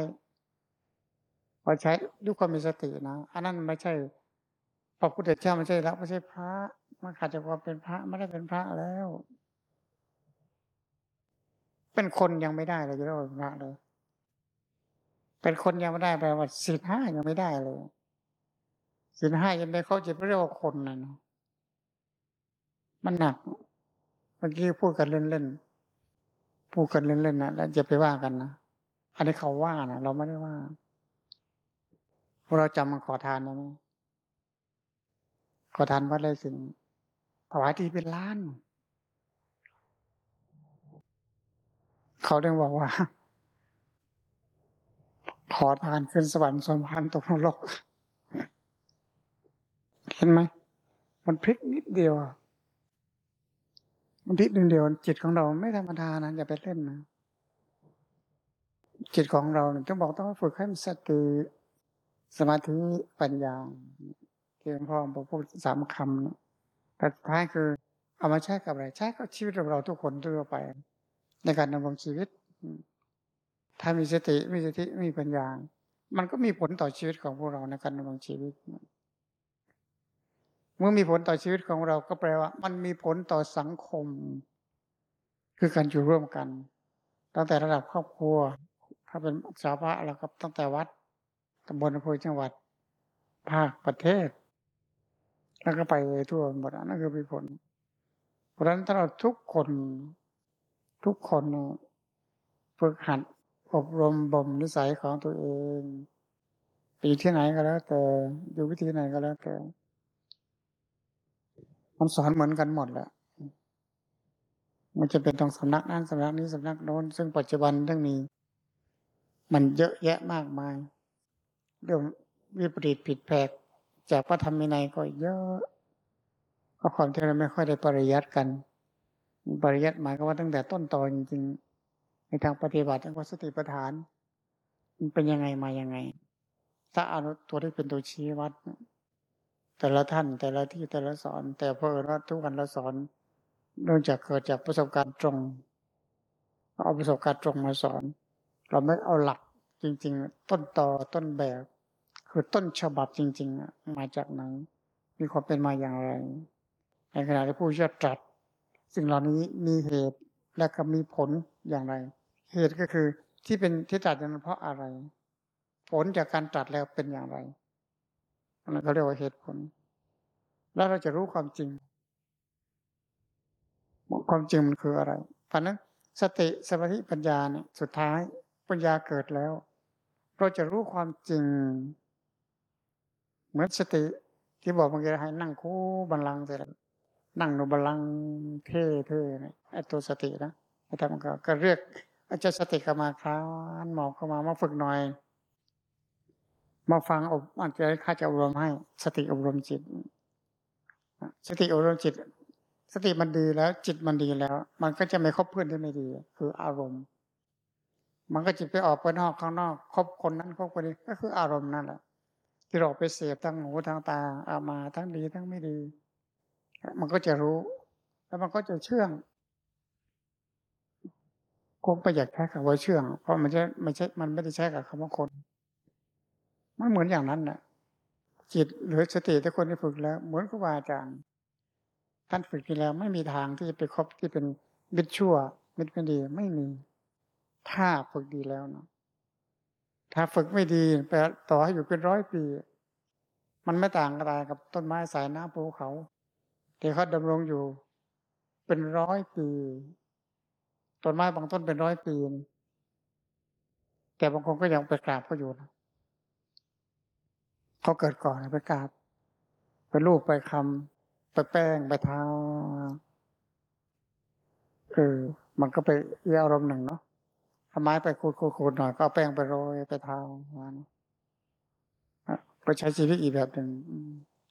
พอใช้ด้วยความมีสตินะ อันนั้นไม่ใช่พระพุทธเจ้าไม่ใช่แล้วไม่ใช่พระ มันขาดจากความเป็นพระไม่ได้เป็นพระแล้ว เป็นคนยังไม่ได้เลยจะเรียกว่าพระเลย เป็นคนยังไม่ได้แปลว่าสิบห้ายังไม่ได้เลยสิบห้ายังไม่เข้าใจเรียกว่าคนนะนะมันหนัก เมื่อกี้พูดกันเล่นๆพูดกันเล่นๆนะแล้วจะไปว่ากันนะอันนี้เขาว่านะเราไม่ได้ว่าพวกเราจำมันขอทานได้ไหมขอทานวัดไรสิ่ง ถวายทีเป็นล้าน เขาเรียกบอกว่า ขอทานขึ้นสวรรค์สมพันตกนรก เห็นไหม มันพลิกนิดเดียวมันพลิกนิดเดียว จิตของเราไม่ธรรมดานะอย่าไปเล่นนะจิตของเราต้องบอกต้องฝึกให้มันสติสมาธิปัญญาเพียงพอผมพูดสามคำ แต่ท้ายคือเอามาใช้กับอะไร ใช้กับชีวิตของเราทุกคนทั่วไป ในการดำรงชีวิต ถ้ามีสติมีสติมีปัญญา มันก็มีผลต่อชีวิตของพวกเราในการดำรงชีวิต เมื่อมีผลต่อชีวิตของเราก็แปลว่า มันมีผลต่อสังคม คือการอยู่ร่วมกัน ตั้งแต่ระดับครอบครัว ถ้าเป็นสาวพะแล้วก็ตั้งแต่วัดตำบลอำเภอจังหวัด ภาคประเทศ แล้วก็ไปทั่วหมดนั่นคือมีผล เพราะฉะนั้นถ้าเราทุกคนทุกคนฝึกหัดอบรมบ่มนิสัยของตัวเองปีที่ไหนก็แล้วแต่อยู่วิธีไหนก็แล้วแต่มันสอนเหมือนกันหมดแหละมันจะเป็นตรงสำนักนั้นสำนักนี้สำนักโน้น ซึ่งปัจจุบันเรื่องนี้มันเยอะแยะมากมาย เรื่องวิปริตผิดแผก จากพระธรรมในก็เยอะก็ความที่เราไม่ค่อยได้ปริยัติกัน ปริยัติหมายก็ว่าตั้งแต่ต้นตอจริงๆในทางปฏิบัติทางวัสติปัฏฐาน มันเป็นยังไงมายังไง ถ้าเอาตัวที่เป็นตัวชี้วัด แต่ละท่านแต่ละที่แต่ละสอน แต่เพราะว่าทุกวันเราสอนเนื่องจากเกิดจากประสบการณ์ตรง เอาประสบการณ์ตรงมาสอน เราไม่เอาหลักจริง ๆ ต้นต่อต้นแบบ คือต้นฉบับจริงๆ มาจากไหน มีความเป็นมาอย่างไร ในขณะที่ผู้เชี่ยวตรัสสิ่งเหล่านี้มีเหตุและก็มีผลอย่างไร เหตุก็คือที่เป็นที่ตรัสนั้นเพราะอะไร ผลจากการตรัสแล้วเป็นอย่างไรนั่นเขาเรียกว่าเหตุผล แล้วเราจะรู้ความจริง ความจริงมันคืออะไรเพราะนั้นสติสมาธิปัญญาเนี่ยสุดท้ายปัญญาเกิดแล้ว เราจะรู้ความจริง เหมือนสติที่บอกเมื่อกี้ให้นั่งคู่บัลลังก์เสร็จนั่งในบัลลังก์เท่เท่ๆนะไอตัวสตินะไอ้ทำก็ก็เรียกอาจารย์สติเข้ามาคลานหมอบเข้ามามาฝึกหน่อย มาฟังอบอาจจะข้าจะอบรมให้ สติอบรมจิต สติอบรมจิต สติมันดีแล้ว จิตมันดีแล้ว มันก็จะไม่คบเพื่อนที่ไม่ดี คืออารมณ์ มันก็จิตไปออกไปนอกข้างนอกคบคนนั้นคบคนนี้ก็คืออารมณ์นั่นแหละ ที่เราไปเสพทั้งหูทั้งตาเอามาทั้งดีทั้งไม่ดี มันก็จะรู้ แล้วมันก็จะเชื่องคงไปอยากใช้คำว่าเชื่อง เพราะมันจะไม่ใช่มันไม่ได้ใช้กับคำว่าคน มันเหมือนอย่างนั้นแหละจิตหรือสติที่คนที่ฝึกแล้ว เหมือนครูบาอาจารย์ท่านฝึกที่แล้ว ไม่มีทางที่จะไปคบที่เป็นมิตรชั่วมิตรไม่ดีไม่มี ถ้าฝึกดีแล้วเนาะ ถ้าฝึกไม่ดีไปต่อให้อยู่เป็นร้อยปี มันไม่ต่างอะไรกับต้นไม้สายน้ำภูเขาที่เขาดำรงอยู่ เป็นร้อยปี ต้นไม้บางต้นเป็นร้อยปี แต่บางคนก็ยังไปกราบเขาอยู่นะเขาเกิดก่อนไปกราบ ไปลูกไปคำไปแป้งไปเท้าเออมันก็ไปเอียอารมณ์หนึ่งเนาะ เอาไม้ไปขูดขูดขูดหน่อยก็เอาแป้งไปโรยไปทามันก็ใช้ชีวิตอีกแบบหนึ่ง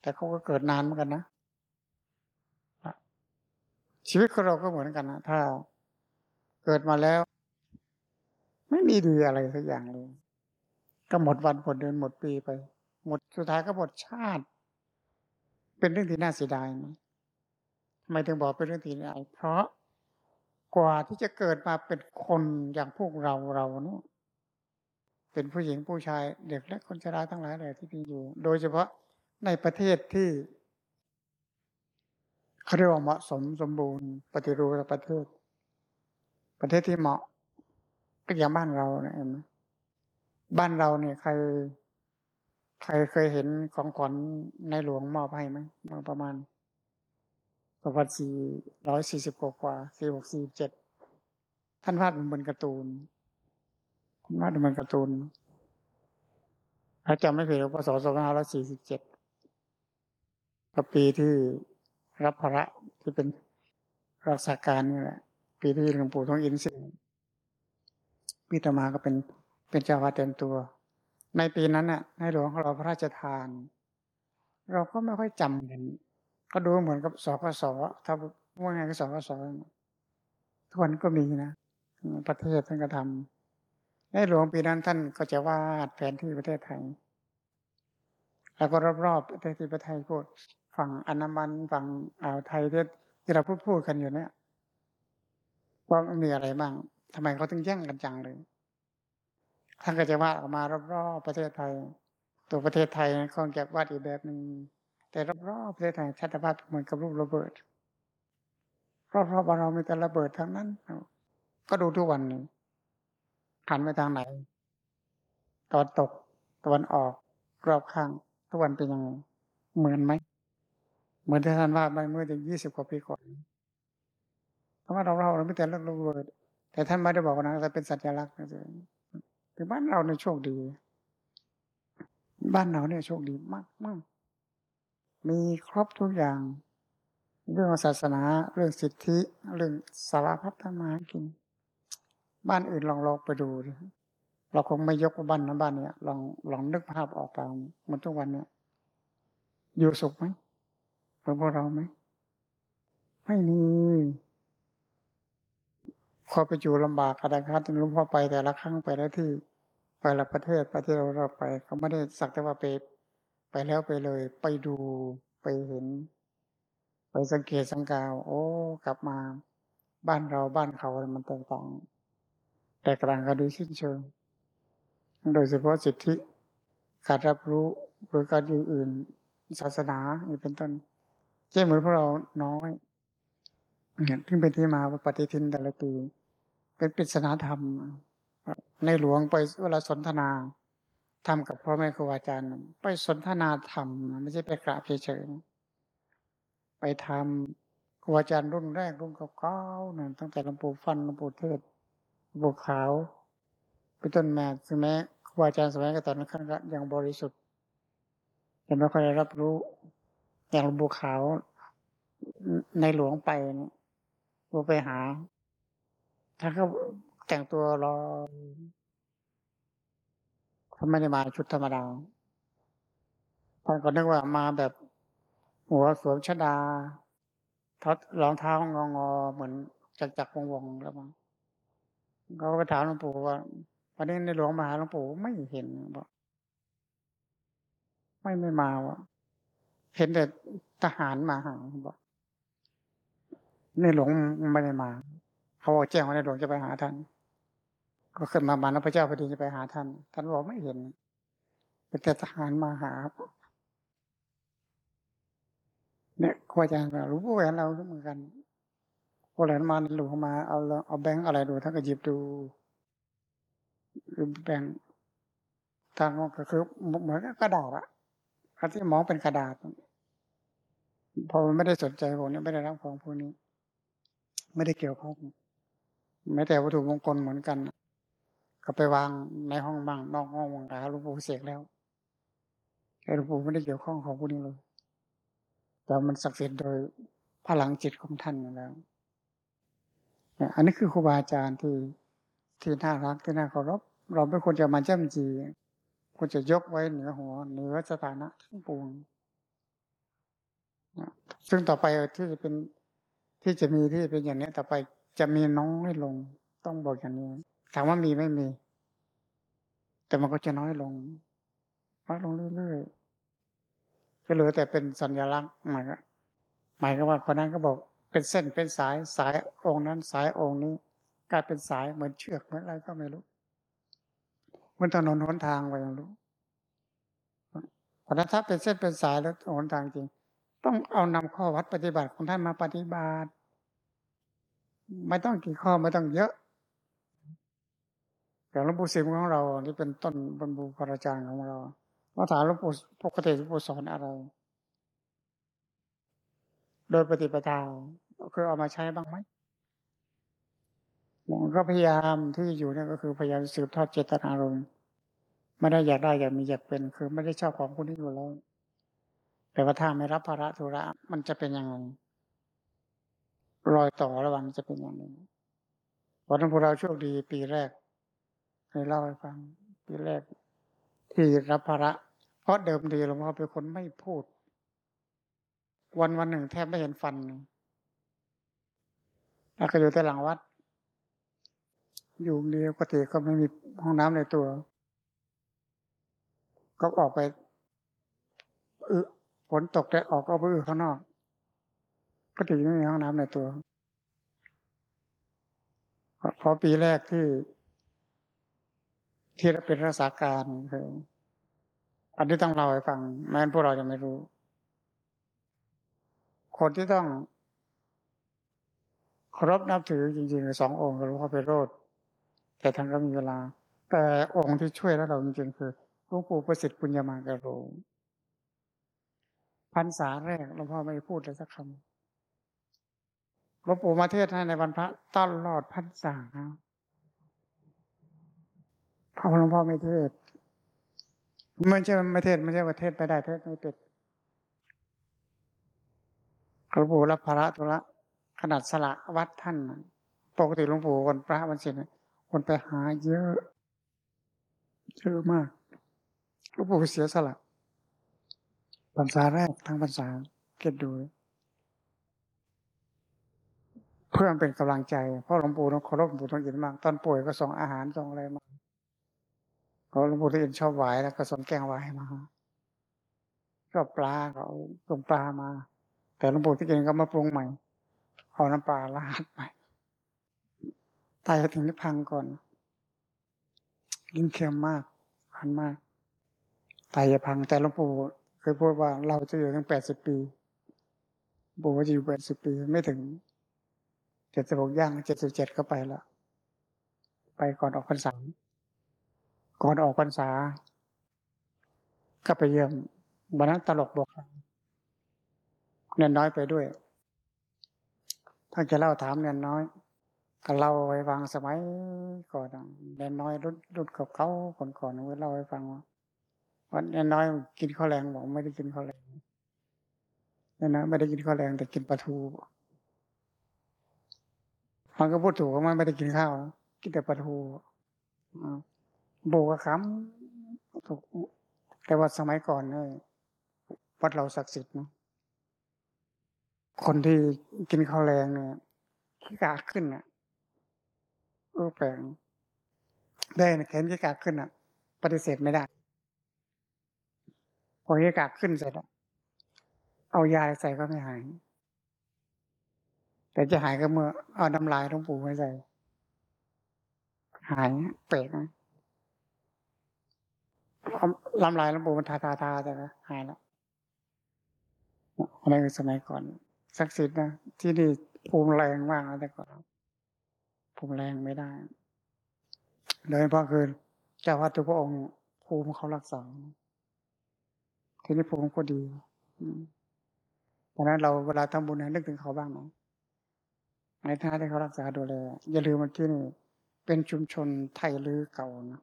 แต่เขาก็เกิดนานเหมือนกันนะชีวิตของเราก็เหมือนกันนะถ้าเกิดมาแล้ว ไม่มีดีอะไรสักอย่างเลยก็หมดวันหมดเดือนหมดปีไป หมดสุดท้ายก็หมดชาติ เป็นเรื่องที่น่าเสียดายไหมทำไมถึงบอกเป็นเรื่องที่น่าเสียดายเพราะ กว่าที่จะเกิดมาเป็นคนอย่างพวกเราเราเนี่ยเป็นผู้หญิงผู้ชายเด็กและคนชราทั้งหลายเลยที่มีอยู่ โดยเฉพาะในประเทศที่เขาเรียกว่าเหมาะสมสมบูรณ์ปฏิรูปประเทศ ประเทศที่เหมาะก็อย่างบ้านเราเนี่ยเห็นไหมบ้านเราเนี่ย ใคร ใครเคยเห็นของขวัญในหลวงมอบให้ไหมประมาณ ประวัติสี่ร้อยสี่สิบกว่าสี่หกสี่เจ็ดท่านวาดเป็นบนการ์ตูนท่านวาดเป็นบนการ์ตูนถ้าจำไม่ผิดพศสองพันห้าร้อยสี่สิบเจ็ดก็ปีที่รับภาระที่เป็นรักษาการนี่แหละปีที่หลวงปู่ทองอินทร์สิ้นปีตมาก็เป็นเป็นเจ้าวาดเต็มตัว ในปีนั้นน่ะในหลวงของเราพระราชทาน เราก็ไม่ค่อยจำกัน ก็ดูเหมือนกับสกสถ้าว่าไงก็สกสทุกวันก็มีนะ ประเทศท่านก็ทำในหลวงปีนั้นท่านก็จะวาดแผนที่ประเทศไทย แล้วก็รอบๆประเทศที่ประเทศไทยพูดฝั่งอนามันฝั่งอ่าวไทยที่เราพูดพูดกันอยู่เนี่ยว่ามีอะไรบ้างทำไมเขาถึงแย่งกันจังเลยท่านก็จะวาดออกมารอบๆประเทศไทย ตัวประเทศไทยคงจะวาดอีกแบบหนึ่ง แต่รอบๆประเทศไทยชัดภาพเหมือนกับรูประเบิด รอบๆเรามีแต่ระเบิดทั้งนั้น ก็ดูทุกวันนี้หันไปทางไหนตอนตกตะวันออกรอบข้างทุกวันเป็นยังไงเหมือนไหมเหมือนที่ท่านว่าไปเมื่อถึงยี่สิบกว่าปีก่อนเพราะว่าเราเราเราไม่แต่เรื่องระเบิด แต่ท่านไม่ได้บอกนะแต่เป็นสัญลักษณ์นะคือบ้านเราในโชคดี บ้านเราเนี่ยโชคดีมากมาก มีครบทุกอย่าง เรื่องศาสนาเรื่องสิทธิ เรื่องสารพัดทำมากิน บ้านอื่นลองลองไปดูดิเราคงไม่ยกบ้านนะบ้านเนี้ยลองลองนึกภาพออกตามมันทุกวันเนี้ยอยู่สุขไหมเหมือนพวกเราไหมไม่มีพอไปอยู่ลำบากกระดังคัดลวงพ่อไปแต่ละครั้งไปแล้วที่ไปละประเทศไปที่เราเราไปเขาไม่ได้สักแต่ว่าไป ไปแล้วไปเลย ไปดูไปเห็น ไปสังเกตสังกาวโอ้ กลับมาบ้านเราบ้านเขามันแตกต่าง แตกต่างกันโดยสิ้นเชิง โดยเฉพาะสิทธิการรับรู้หรือการอยู่อื่น ศาสนาอย่างเป็นต้นเช่นเหมือนพวกเราน้อยเนี่ยที่เป็นที่มาปฏิทินแต่ละปี เป็นปริศนาธรรม ในหลวงไปเวลาสนทนา ทำกับพ่อแม่ครูอาจารย์ ไปสนทนาธรรมไม่ใช่ไปกราบเฉยๆไปทำครูอาจารย์รุ่นแรกรุ่นเก่าๆนั่นตั้งแต่หลวงปู่ฟันหลวงปู่เทศหลวงปู่ขาวเป็นต้นมาถึงแม้ครูอาจารย์สมัยก่อนนั้นก็ยังบริสุทธิ์จะไม่ค่อยได้รับรู้อย่างหลวงปู่ขาวในหลวงไปเนี่ยไปหาท่านก็แต่งตัวรอ เขาไม่ได้มาชุดธรรมดาท่านก็นึกว่ามาแบบ หัวสวมชดาทัดรองเท้างองอเหมือนจักจักวงวงแล้วมั้งเขาก็ไปถามหลวงปู่ว่าวันนี้ในหลวงมาหาหลวงปู่ไม่เห็นบอกไม่ไม่มาวะเห็นแต่ทหารมาหาบอกในหลวงไม่ได้มา เขาบอกแจ้งว่าในหลวงจะไปหาท่าน ก็ขึ้นมาบานพระเจ้าพอดีจะไปหาท่าน ท่านบอกไม่เห็นเป็นแต่ทหารมาหา เนี่ยครูอาจารย์ก็รู้แหวนเราเหมือนกันพอแหวนมาหลวงมาเอาเอาแบงค์อะไรดูท่านก็หยิบดูคือแบงค์ทางก็คือเหมือนกระดาษอะเขาที่มองเป็นกระดาษพอไม่ได้สนใจพวกนี้ไม่ได้รับของพวกนี้ ไม่ได้เกี่ยวข้องแม้แต่วัตถุมงคลเหมือนกัน ก็ไปวางในห้องบ้างนอกห้องวางหาหลวงปู่เสกแล้วแต่หลวงปู่ไม่ได้เกี่ยวข้องของพวกนี้เลย แต่มันศักดิ์สิทธิ์โดยพลังจิตของท่านอยู่แล้วเนี่ยอันนี้คือครูบาอาจารย์ที่ที่น่ารักที่น่าเคารพเราไม่ควรจะมาจ้ำจีควรจะยกไว้เหนือหัวเหนือสถานะทั้งปวงซึ่งต่อไปที่จะเป็นที่จะมีที่เป็นอย่างนี้ต่อไปจะมีน้อยลง ต้องบอกอย่างนี้ ถามว่ามีไม่มี แต่มันก็จะน้อยลงน้อยลงเรื่อยๆก็เหลือแต่เป็นสัญลักษณ์หมายก็หมายก็ว่าคนนั้นก็บอก เป็นเส้นเป็นสายสายองค์นั้นสายองค์นี้กลายเป็นสายเหมือนเชือกเหมือนอะไรก็ไม่รู้เหมันถนนหนทางไปยังรู้เพราะนั้นถ้าเป็นเส้นเป็นสายแล้วหนทางจริง ต้องเอานำข้อวัดปฏิบัติของท่านมาปฏิบัติ ไม่ต้องกี่ข้อไม่ต้องเยอะ อย่างหลวงปู่สิมของเรานี่เป็นต้นบรรบุคราจารย์ของเราว่าถามหลวงปู่ปกติหลวงปู่สอนอะไร โดยปฏิปทาคือเอามาใช้บ้างไหมมันก็พยายามที่อยู่เนี่ยก็คือพยายามสืบทอดเจตนารมณ์ไม่ได้อยากได้อยากมีอยากเป็น คือไม่ได้ชอบของคนที่อยู่แล้วแต่ว่าถ้าไม่รับภาระธุระมันจะเป็นยังไงรอยต่อระหว่างจะเป็นอย่างนี้วันนั้นพวกเราโชคดีปีแรก ยเล่าให้ฟังปีแรกที่รับภาระ เพราะเดิมทีหลวงพ่อเป็นคนไม่พูด วันวันหนึ่งแทบไม่เห็นฟันแล้วก็อยู่แต่หลังวัด อยู่เดียวปกติก็ไม่มีห้องน้ำในตัว ก็ออกไปอึฝนตกแต่ออกก็ไปอึข้างนอกปกติไม่มีห้องน้ำในตัวพอปีแรกที่ ที่เป็นรักษาการคืออันที่ต้องเล่าให้ฟังแม้นพวกเราจะไม่รู้ คนที่ต้องเคารพนับถือจริงๆสององค์ก็รู้เขาไปโรดแต่ท่านก็มีเวลา แต่องค์ที่ช่วยแล้วเราจริงๆคือหลวงปู่ประสิทธิ์ปุญญามากโรพรรษาแรกหลวงพ่อไม่พูดเลยสักคำหลวงปู่มาเทศให้ในวันพระตลอดพรรษา พอหลวงพ่อไม่เทศไม่ใช่ไม่เทศไม่ใช่ว่าเทศไปได้เทศไม่เป็นหลวงปู่รับภาระธุระขนาดสละวัดท่าน ปกติหลวงปู่วันพระวันศิลคนไปหาเยอะเยอะมากหลวงปู่เสียสละพรรษาแรกทั้งพรรษาเก็บดู เพื่อเป็นกำลังใจ เพราะหลวงปู่ต้องเคารพหลวงปู่ต้องยินมาก ตอนป่วยก็ส่งอาหารส่งอะไรมา เพราะหลวงปู่ที่อินชอบหวายแล้วก็ส่งแกงหวายมาชอบปลาก็ส่งปลามา แต่หลวงปู่ที่กินก็มาปรุงใหม่เอาน้ำปลาลาดไปตายถึงนิพพังก่อน กินเค็มมากพันมากตายจะพังแต่หลวงปู่เคยพูดว่าเราจะอยู่ถึงแปดสิบปีปู่ว่าจะอยู่แปดสิบปีไม่ถึงเจ็ดสิบหกย่างเจ็ดสิบเจ็ดก็ไปแล้วไปก่อนออกพรรษา ก่อนออกพรรษา ก็ไปเยี่ยมวันนั้นตลกบอกเน้นน้อยไปด้วยท่านจะเล่าถามเน้นน้อย ก็เล่าให้ฟังสมัยก่อนเน้นน้อยรุ่นรุ่นกับเขาก่อนก่อนเล่าให้ฟังว่าวันน้อยกินข้าวแรงบอกไม่ได้กินข้าวแรงเน้อยไม่ได้กินข้าวแรงแต่กินปลาทูมันก็พูดถูกว่ามันไม่ได้กินข้าวกินแต่ปลาทูอ่า บกกับคำถูกแต่ว่าสมัยก่อนเนี่ยวัดเราศักดิ์สิทธิ์นะคนที่กินข้าวแรงเนี่ยขี้กากขึ้นอะเออแปลงได้นะแขนขี้กากขึ้นอะ ปฏิเสธไม่ได้ พอขี้กากขึ้นเสร็จอะเอายาใส่ก็ไม่หาย แต่จะหายก็เมื่อเอาน้ำลายหลวงปู่มาใส่ หายเปรกนะ เอาน้ำลายลวงปู่มันทาทาทาแต่ก็หายแล้วอันนี้คือสมัยก่อนศักดิ์สิทธิ์นะที่นี่ภูมิแรงมากนะแต่ก่อนภูมิแรงไม่ได้โดยเฉพาะคือเจ้าวัดทุกพระองค์ภูมิเขารักษาที่นี่ภูมิก็ดีดังนั้นเราเวลาทำบุญให้นึกถึงเขาบ้างนะในท่าที่เขารักษาดูแลอย่าลืมว่าที่นี่เป็นชุมชนไทยลือเก่านะ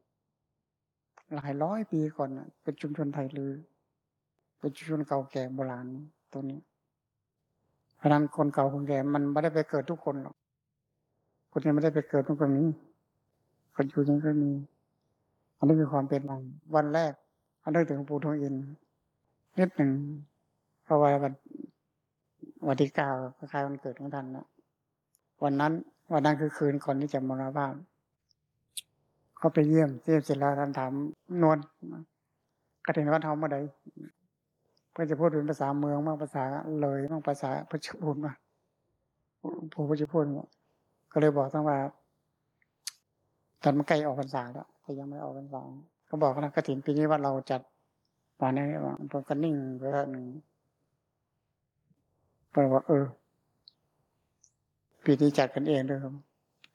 หลายร้อยปีก่อนนะเป็นชุมชนไทยลือ เป็นชุมชนเก่าแก่โบราณตัวนี้เพราะนั้นคนเก่าคนแก่มันไม่ได้ไปเกิดทุกคนหรอกคนที่ไม่ได้ไปเกิดทุกคนนี้ คนอยู่นี้ก็มีอันนี้คือความเป็นมาวันแรกอันนึกถึงปู่ทองอินนิดหนึ่งเพราะว่าวันวันที่เก้าคล้ายวันเกิดของท่านนะวันนั้น วันนั้นคือคืนก่อนที่จะมรณภาพ เขาไปเยี่ยมเยี่ยมเสร็จแล้วท่านถามนวลกระถิ่นวัดเฮาเมื่อใดเพื่อจะพูดเป็นภาษาเมืองบ้างภาษาเลยบ้างภาษาพชรบูรณ์บ้างผู้พชรพูดก็เลยบอกท่านว่าตอนมันใกล้ออกพรรษาแล้วแต่ยังไม่ออกพรรษาเขาบอกนะกระถิ่นปีนี้ว่าเราจัดป่านนี้ว่าผมก็นิ่งไปแป๊บหนึ่งแปลว่าเออปีนี้จัดกันเองด้วย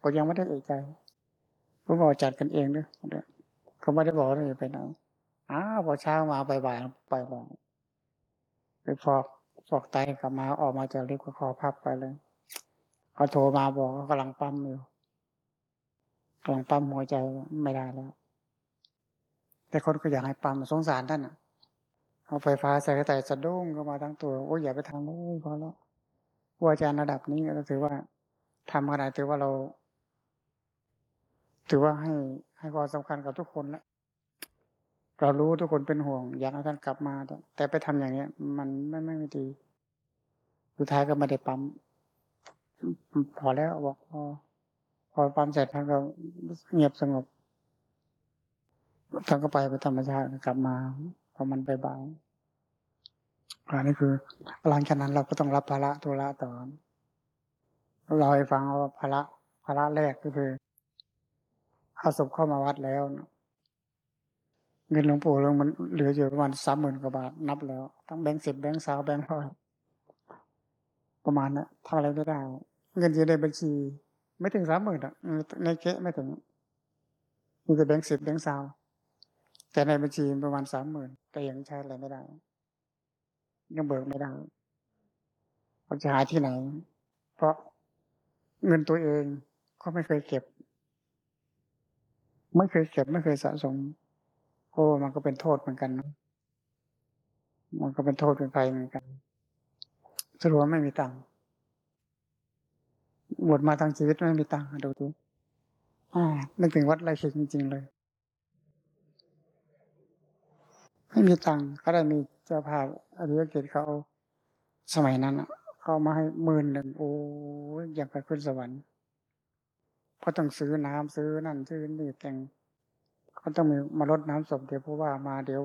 ก็ยังไม่ได้เอกใจ ผมบอกจัดกันเองด้วยเขาไม่ได้บอกเลยไปไหนอ้าวพอเช้ามาบ่ายๆไปแล้วไปฟอกฟอกไตกลับมาออกมาจากลิฟต์ก็คอพับไปเลยเขาโทรมาบอกเขากำลังปั๊มอยู่กำลังปั๊มหัวใจไม่ได้แล้ว แต่คนก็อยากให้ปั๊มสงสารท่านอะเอาไฟฟ้าใส่กระต่ายสะดุ้งเข้ามาทั้งตัวโอ้ยอย่าไปทำโอ้ยพอแล้วครูอาจารย์ระดับนี้ก็ถือว่าทำขนาดถือว่าเรา ถือว่าให้ให้ความสำคัญกับทุกคนแล้วเรารู้ทุกคนเป็นห่วง อยากให้ท่านกลับมา แต่ไปทำอย่างเนี้ย มันไม่ไม่ไม่ดีสุดท้ายก็ไม่ได้ปั๊มพอแล้วบอกพอพอปั๊มเสร็จท่านก็เงียบสงบท่านก็ไปไปธรรมชาติกลับมาพอมันไปบายอันนี้คือหลังจากนั้นเราก็ต้องรับภาระตัวละต่อเราให้ฟังว่าภาระภาระแรกก็คือ เอาศพเข้ามาวัดแล้วเงินหลวงปู่ลงมันเหลืออยู่ประมาณสามหมื่นกว่าบาทนับแล้วทั้งแบงค์สิบแบงค์สาวแบงค์ร้อยประมาณนะทำอะไรไม่ได้ เงินอยู่ในบัญชี ไม่ถึงสามหมื่นอะในเก๊ไม่ถึงมีแต่แบงค์สิบแบงค์สาวแต่ในบัญชีประมาณสามหมื่นแต่ยังใช้อะไรไม่ได้ ยังเบิกไม่ได้เราจะหาที่ไหน เพราะเงินตัวเองก็ไม่เคยเก็บ ไม่เคยเก็บไม่เคยสะสม โอ้มันก็เป็นโทษเหมือนกันมันก็เป็นโทษเป็นภัยเหมือนกันสรุปว่าไม่มีตังค์บวชมาทั้งชีวิตไม่มีตังค์ดูดูอ่านึกถึงวัดไรเขียจริง ๆ เลย ไม่มีตังค์ก็ได้มีเจ้าภาพอริยเกตเขาสมัยนั้นเขามาให้หมื่นหนึ่งโอ้ยอยากไปขึ้นสวรรค์ เพราะต้องซื้อน้ำซื้อนั่นซื้อนี่แต่งเขาต้องมีมาลดน้ำศพเดี๋ยวผู้ว่ามาเดี๋ยว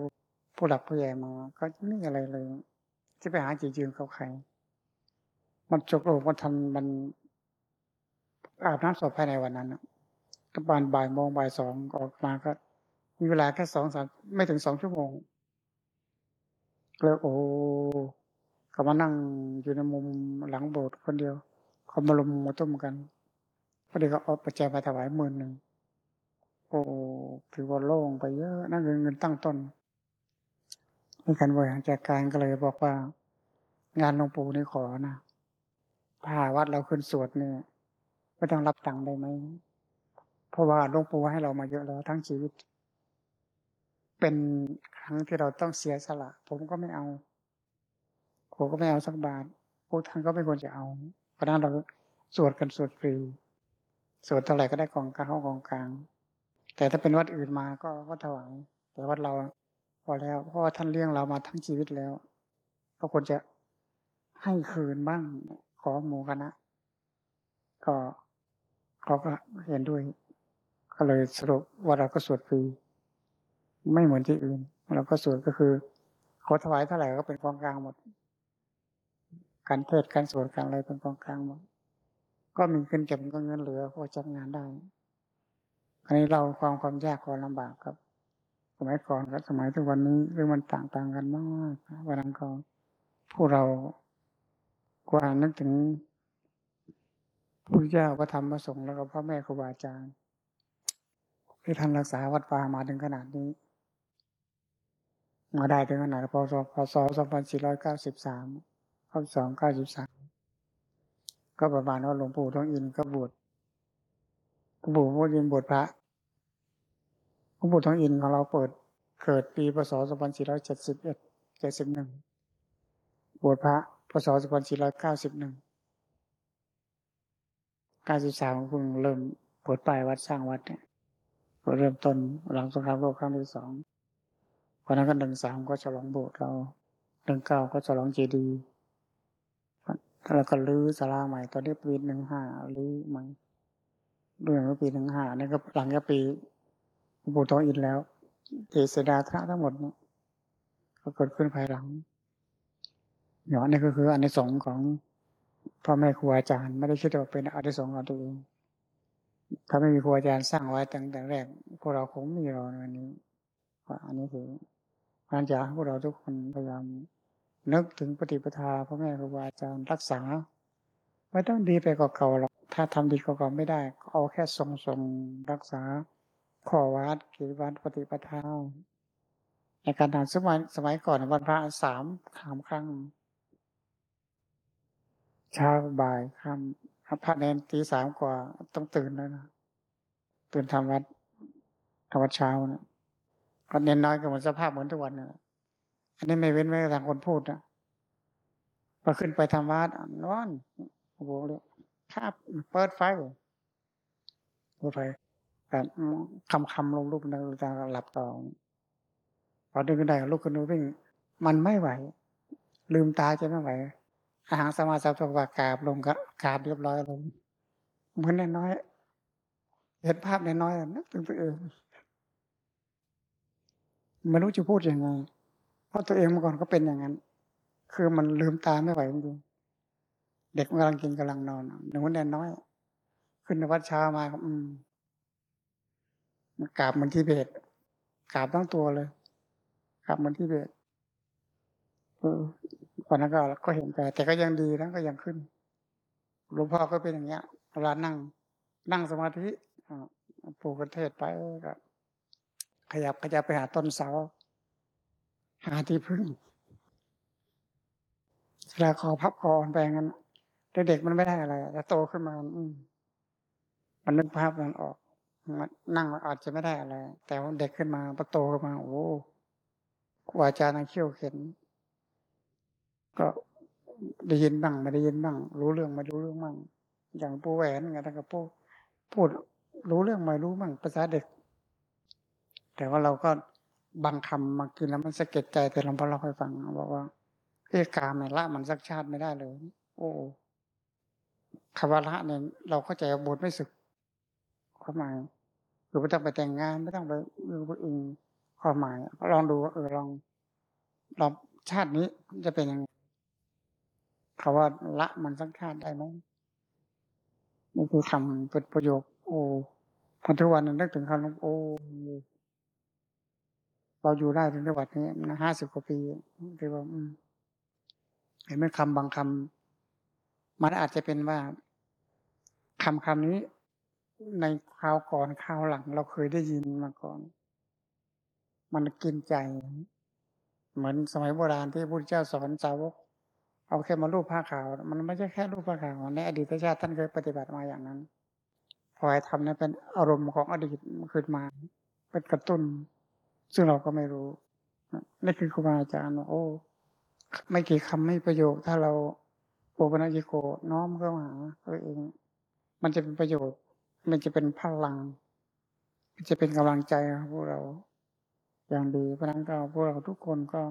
ผู้หลักผู้ใหญ่มา ก็ไม่อะไรเลยที่ไปหาจีจืนเขาใคร มันจกโลกมันทันมันอาบน้ำศพภายในวันนั้นประมาณบ่ายโมงบ่ายสองออกมาก็ มีเวลาแค่สองสามไม่ถึงสองชั่วโมงแล้วโอ้ก็มานั่งอยู่ในมุมหลังโบสถ์คนเดียวเขามาลมมาต้มกัน พอดีก็เอาปัจจัยมาถวายหมื่นหนึ่งโอ้ถือว่าโล่งไปเยอะนั่นคือเงินตั้งต้นในการบริหารจัดการก็เลยบอกว่า งานหลวงปู่นี่ขอนะพาวัดเราขึ้นสวดเนี่ยไม่ต้องรับตังค์ได้ไหมเพราะว่าหลวงปู่ให้เรามาเยอะแล้วทั้งชีวิต เป็นคครั้งที่เราต้องเสียสละ ผมก็ไม่เอาผมก็ไม่เอาสักบาทพวกท่านก็ไม่ควรจะเอาเพราะนั้นเราสวดกันสวดฟรี สวดเท่าไหร่ก็ได้กองกลางกองกลาง แต่ถ้าเป็นวัดอื่นมาก็ก็ถวายแต่วัดเราพอแล้วเพราะว่าท่านเลี้ยงเรามาทั้งชีวิตแล้ว ก็ควรจะให้คืนบ้างขอหมู่คณะ ก็เขาก็เห็นด้วย ก็เลยสรุปว่าเราก็สวดฟรีไม่เหมือนที่อื่นเราก็สวดก็คือขอถวายเท่าไหร่ก็เป็นกองกลางหมด การเทศการสวดการอะไรเป็นกองกลางหมด ก็มีเงินเก็บก็เงินเหลือพอจัดงานได้ อันนี้เราความความยากความลำบากครับ สมัยก่อนกับสมัยทุกวันนี้เรื่องมันต่างต่างกันมากวันนั้นก็พวกเรากว่านึกถึงพุทธเจ้าพระธรรมพระสงฆ์แล้วก็พ่อแม่ครูบาอาจารย์ที่ท่านรักษาวัดป่ามาถึงขนาดนี้ มาได้ถึงขนาดพศพศสองพันสี่ร้อยเก้าสิบสามข้อสองเก้าสิบสาม ก็ประมาณว่าหลวงปู่ทองอินก็บวชหลวงปู่ทองอินบวชพระหลวงปู่ทองอินของเราเปิดเกิดปีพศสองพันสี่ร้อยเจ็ดสิบวชพระพศสองพันสี่ร้อยเพิ่งเริ่มบวชไปวัดสร้างวัดเนี่ยเริ่มต้นหลังสงครามโลกครั้งที่สองพอนั้นก็หนึ่งสามก็ฉลองโบสถ์เราหนึ่งเก้าก็ฉลองเจดีย์ แล้วก็รื้อศาลาใหม่ ตอนนี้ปีหนึ่งห้ารื้อใหม่เรื่อปีหนึ่งห้านี่ก็หลังจากปีบุตรทองอินแล้วเอเสดาทะทั้งหมดเนี่ยก็เกิดขึ้นภายหลังเนาะนี่ก็คืออันในสงของพ่อแม่ครูอาจารย์ไม่ได้คิดว่าเป็นอันในสงส์ของตัวเองถ้าไม่มีครูอาจารย์สร้างไว้ตั้งแต่แรก พวกเราคงไม่มีเราในวันนี้อันนี้คือการจะพวกเราทุกคนพยายาม นึกถึงปฏิปทาพ่อแม่ครูอาจารย์รักษา ไม่ต้องดีไปกว่าเก่าหรอกถ้าทำดีกว่าเก่าไม่ได้ก็เอาแค่ทรงทรงรักษาข้อวัดกิจวัตรปฏิปทาในการทำสมัยสมัยก่อนวันพระสามขามครั้งเช้าบ่ายค่ำพระเนนตีสามกว่าต้องตื่นแล้วนะตื่นทำวัดทำวัดเช้านะก็เน้นน้อยก็เหมือนสภาพเหมือนทุกวันนะ อันนี้ไม่เว้นแม้กระทั่งคนพูดนะพอขึ้นไปทำวัดนอนโอ้โหเลยครับเปิดไฟเปิดไฟแบบคำคำลงรูปนะจะหลับต่อพอดึงขึ้นได้ลูกขึ้นวิ่ง มันไม่ไหว ลืมตาจะไม่ไหว อาหารสมาสัพพะกาบลงก็กาบเรียบร้อยลงเหมือนน้อย เห็นภาพน้อยนึกถึงตัวเองไม่รู้จะพูดยังไง เพราะตัวเองเมื่อก่อนก็เป็นอย่างนั้น คือมันลืมตาไม่ไหวจริงเด็กกำลังกินกำลังนอนหนูแน่น้อย ขึ้นวัดเช้ามาอืมกราบเหมือนที่เบสกราบทั้งตัวเลยกราบเหมือนที่เบสเออวันนั้นก็ก็เห็นแต่ แต่ก็ยังดีนะก็ยังขึ้นหลวงพ่อก็เป็นอย่างเงี้ยเวลานั่ง นั่งสมาธิปลูกกระเทศไปก็ขยับขยับไปหาต้นเสา หาที่พึ่งเวลาคอพับคอไปงั้นเด็กมันไม่ได้อะไรแต่โตขึ้นมามมันนึกภาพมันออกมันนั่งอาจจะไม่ได้อะไร แต่ว่าเด็กขึ้นมาพอโตขึ้นมา โอ้ครูอาจารย์นั่งเขี่ยวเข็น ก็ได้ยินบ้างไม่ได้ยินบ้าง รู้เรื่องไม่รู้เรื่องบ้างอย่างปูแหวนไงท่านก็พูดพูดรู้เรื่องไม่รู้บ้างภาษาเด็ก แต่ว่าเราก็ บางคำมากินแล้วมันสะเก็ดใจแต่หลวงพ่อเราคอยฟังบอกว่าเอกามเนี่ยละมันสักชาติไม่ได้เลย โอ้คำว่าละเนี่ยเราเข้าใจบทไม่สึกความหมายคือไม่ต้องไปแต่งงานไม่ต้องไปมือไปอิงความหมายลองดูเออลองลองชาตินี้จะเป็นยังไงคำว่าละมันสังขารได้ไหมนี่คือคำเป็นประโยค โอ้พอทุกวันนึกถึงคำโอ้ เราอยู่ได้ถึงจังหวัดนี้นะห้าสิบกว่าปีคือว่าเห็นไหมคำบางคำมันอาจจะเป็นว่าคำคำนี้ ในคราวก่อนคราวหลัง เราเคยได้ยินมาก่อน มันกินใจ เหมือนสมัยโบราณที่พระพุทธเจ้าสอนสาวกเอาแค่มารูปผ้าขาว มันไม่ใช่แค่รูปผ้าขาวในอดีตชาติท่านเคยปฏิบัติมาอย่างนั้นพอให้ทำนั้นเป็นอารมณ์ของอดีตขึ้นมา เป็นกระตุ้น ซึ่งเราก็ไม่รู้นี่คือครูบาอาจารย์ว่าโอ้ไม่กี่คำไม่ประโยค ถ้าเราโอปนัญิโกน้อมเข้าหาตัวเอง มันจะเป็นประโยชน์ มันจะเป็นพลัง มันจะเป็นกำลังใจของพวกเรา อย่างดีเพราะนั้นก็พวกเราทุกคนก็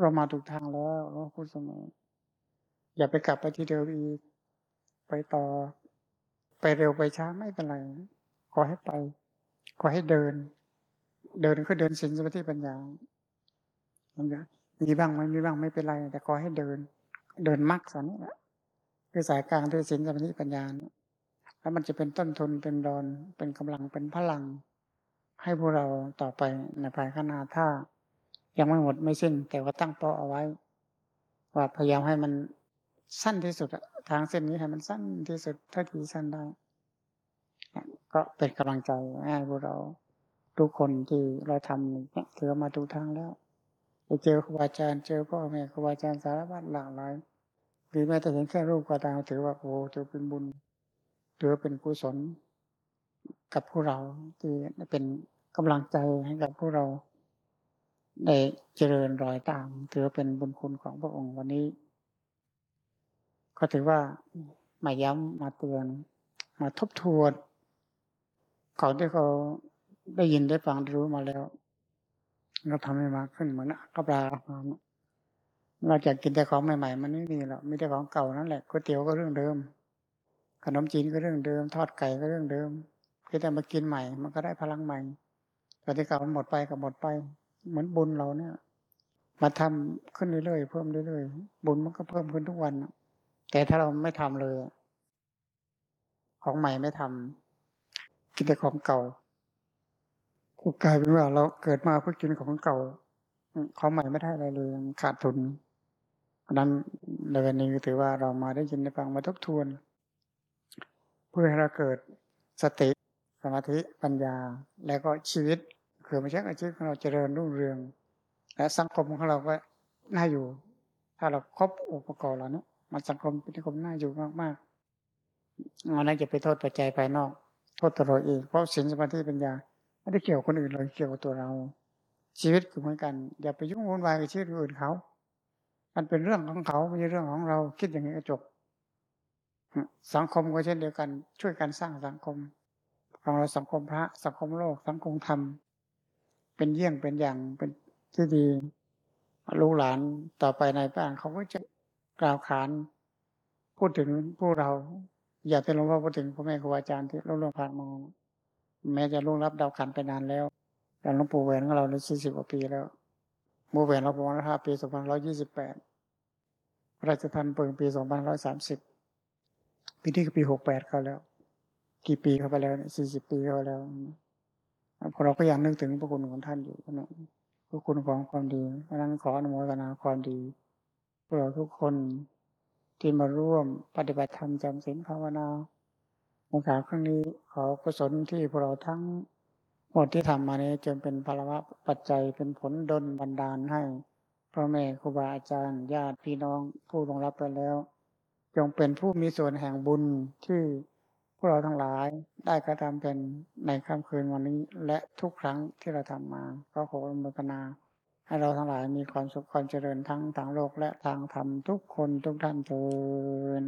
เรามาถูกทางแล้วเราพูดเสมออย่าไปกลับไปที่เดิมอีก ไปต่อ ไปเร็วไปช้าไม่เป็นไร ขอให้ไป ขอให้เดิน เดินก็เดินสินสมาธิปัญญามันจะมีบ้างไม่มีบ้างไม่เป็นไร แต่ขอให้เดิน เดินมรรคสันนี่แหละคือสายกลางด้วยสินสมาธิปัญญาแล้วมันจะเป็นต้นทุนเป็นดอนเป็นกำลังเป็นพลัง ให้พวกเราต่อไปในภายข้างหน้าถ้า ยังไม่หมดไม่สิ้น แต่ว่าตั้งเป้าเอาไว้ ว่าพยายามให้มันสั้นที่สุดทางเส้นนี้ให้มันสั้นที่สุดเท่าที่สั้นได้ ก็เป็นกำลังใจให้พวกเรา ทุกคนที่เราทำเนี่ยถือมาถูกทางแล้วไปเจอครูบาอาจารย์เจอพ่อแม่ครูบาอาจารย์สารพัดหลากหลายหรือแม้แต่เห็นแค่รูปก็ตามถือว่าโอ้ถือเป็นบุญถือเป็นกุศลกับพวกเราที่เป็นกำลังใจให้กับพวกเราได้เจริญรอยตาม ถือเป็นบุญคุณของพระองค์วันนี้ ก็ถือว่ามาย้ำมาเตือน มาทบทวนของที่เขา ได้ยินได้ฟังได้รู้มาแล้วเราทำให้มากขึ้นเหมือนกับปลาอาหารเราจะกินแต่ของใหม่ๆ มันไม่มีหรอกมีแต่ของเก่านั่นแหละก๋วยเตี๋ยวก็เรื่องเดิม ขนมจีนก็เรื่องเดิม ทอดไก่ก็เรื่องเดิมเพียงแต่มากินใหม่ มันก็ได้พลังใหม่แต่ที่เก่ามันหมดไปก็หมดไป เหมือนบุญเราเนี่ย มาทำขึ้นเรื่อยๆเพิ่มเรื่อยๆบุญมันก็เพิ่มขึ้นทุกวันแต่ถ้าเราไม่ทำเลย ของใหม่ไม่ทำกินแต่ของเก่า ก็กลายเป็นว่าเราเกิดมาเพื่อกินของเก่า ของใหม่ไม่ได้อะไรเลยขาดทุนนั้นในวันนี้ถือว่าเรามาได้ยินได้ฟังมาทบทวน เพื่อให้เราเกิดสติสมาธิปัญญา แล้วก็ชีวิตคือไม่ใช่ชีวิตของเราเจริญรุ่งเรือง และสังคมของเราก็น่าอยู่ ถ้าเราครบองค์ประกอบเหล่านี้มันสังคมเป็นสังคมน่าอยู่มากๆอันนั้นจะไปโทษปัจจัยภายนอก โทษตัวเราเองเพราะสินสมาธิปัญญา ไม่ได้เกี่ยวกับคนอื่นเลยเกี่ยวกับตัวเรา ชีวิตคือเหมือนกัน อย่าไปยุ่งวุ่นวายกับชีวิตคนอื่นเขา มันเป็นเรื่องของเขาไม่ใช่เรื่องของเรา คิดอย่างนี้ก็จบ สังคมก็เช่นเดียวกัน ช่วยกันสร้างสังคมของเราสังคมพระสังคมโลก สังคมธรรม เป็นเยี่ยงเป็นอย่างเป็นที่ดีลูกหลานต่อไปในบ้านเขาก็จะกล่าวขาน พูดถึงผู้เรา อย่าไปลงว่าพูดถึงพ่อแม่ครูอาจารย์ที่เราลงผ่านมา แม้จะล่วงรับดาวขันไปนานแล้วแต่หลวงปู่แหวนของเราในสี่สิบกว่าปีแล้วโมแหวนเราประมาณห้าปีสองพันร้อยยี่สิบแปดพระราชทานเปิดปีสองพันร้อยสามสิบปีนี้ก็ปีหกแปดเขาแล้ว กี่ปีเข้าไปแล้วสี่สิบปีเข้าแล้วพอเราก็ยังนึกถึงพระคุณของท่านอยู่นะพระคุณของความดีเพราะนั้นขออนุโมทนาความดีพวกเราทุกคนที่มาร่วมปฏิบัติธรรมจำศีลภาวนา ในการครั้งนี้ขอกุศลที่พวกเราทั้งหมดที่ทำมานี้จงเป็นภาวะปัจจัยเป็นผลดลบันดาลให้พ่อแม่ครูบาอาจารย์ญาติพี่น้องผู้ลงรับไปแล้ว จงเป็นผู้มีส่วนแห่งบุญที่พวกเราทั้งหลายได้กระทำเป็นในค่ำคืนวันนี้ และทุกครั้งที่เราทำมา ก็ขออนุโมทนา ให้เราทั้งหลายมีความสุขความเจริญทั้งทางโลกและทางธรรมทุกคนทุกท่านเถิด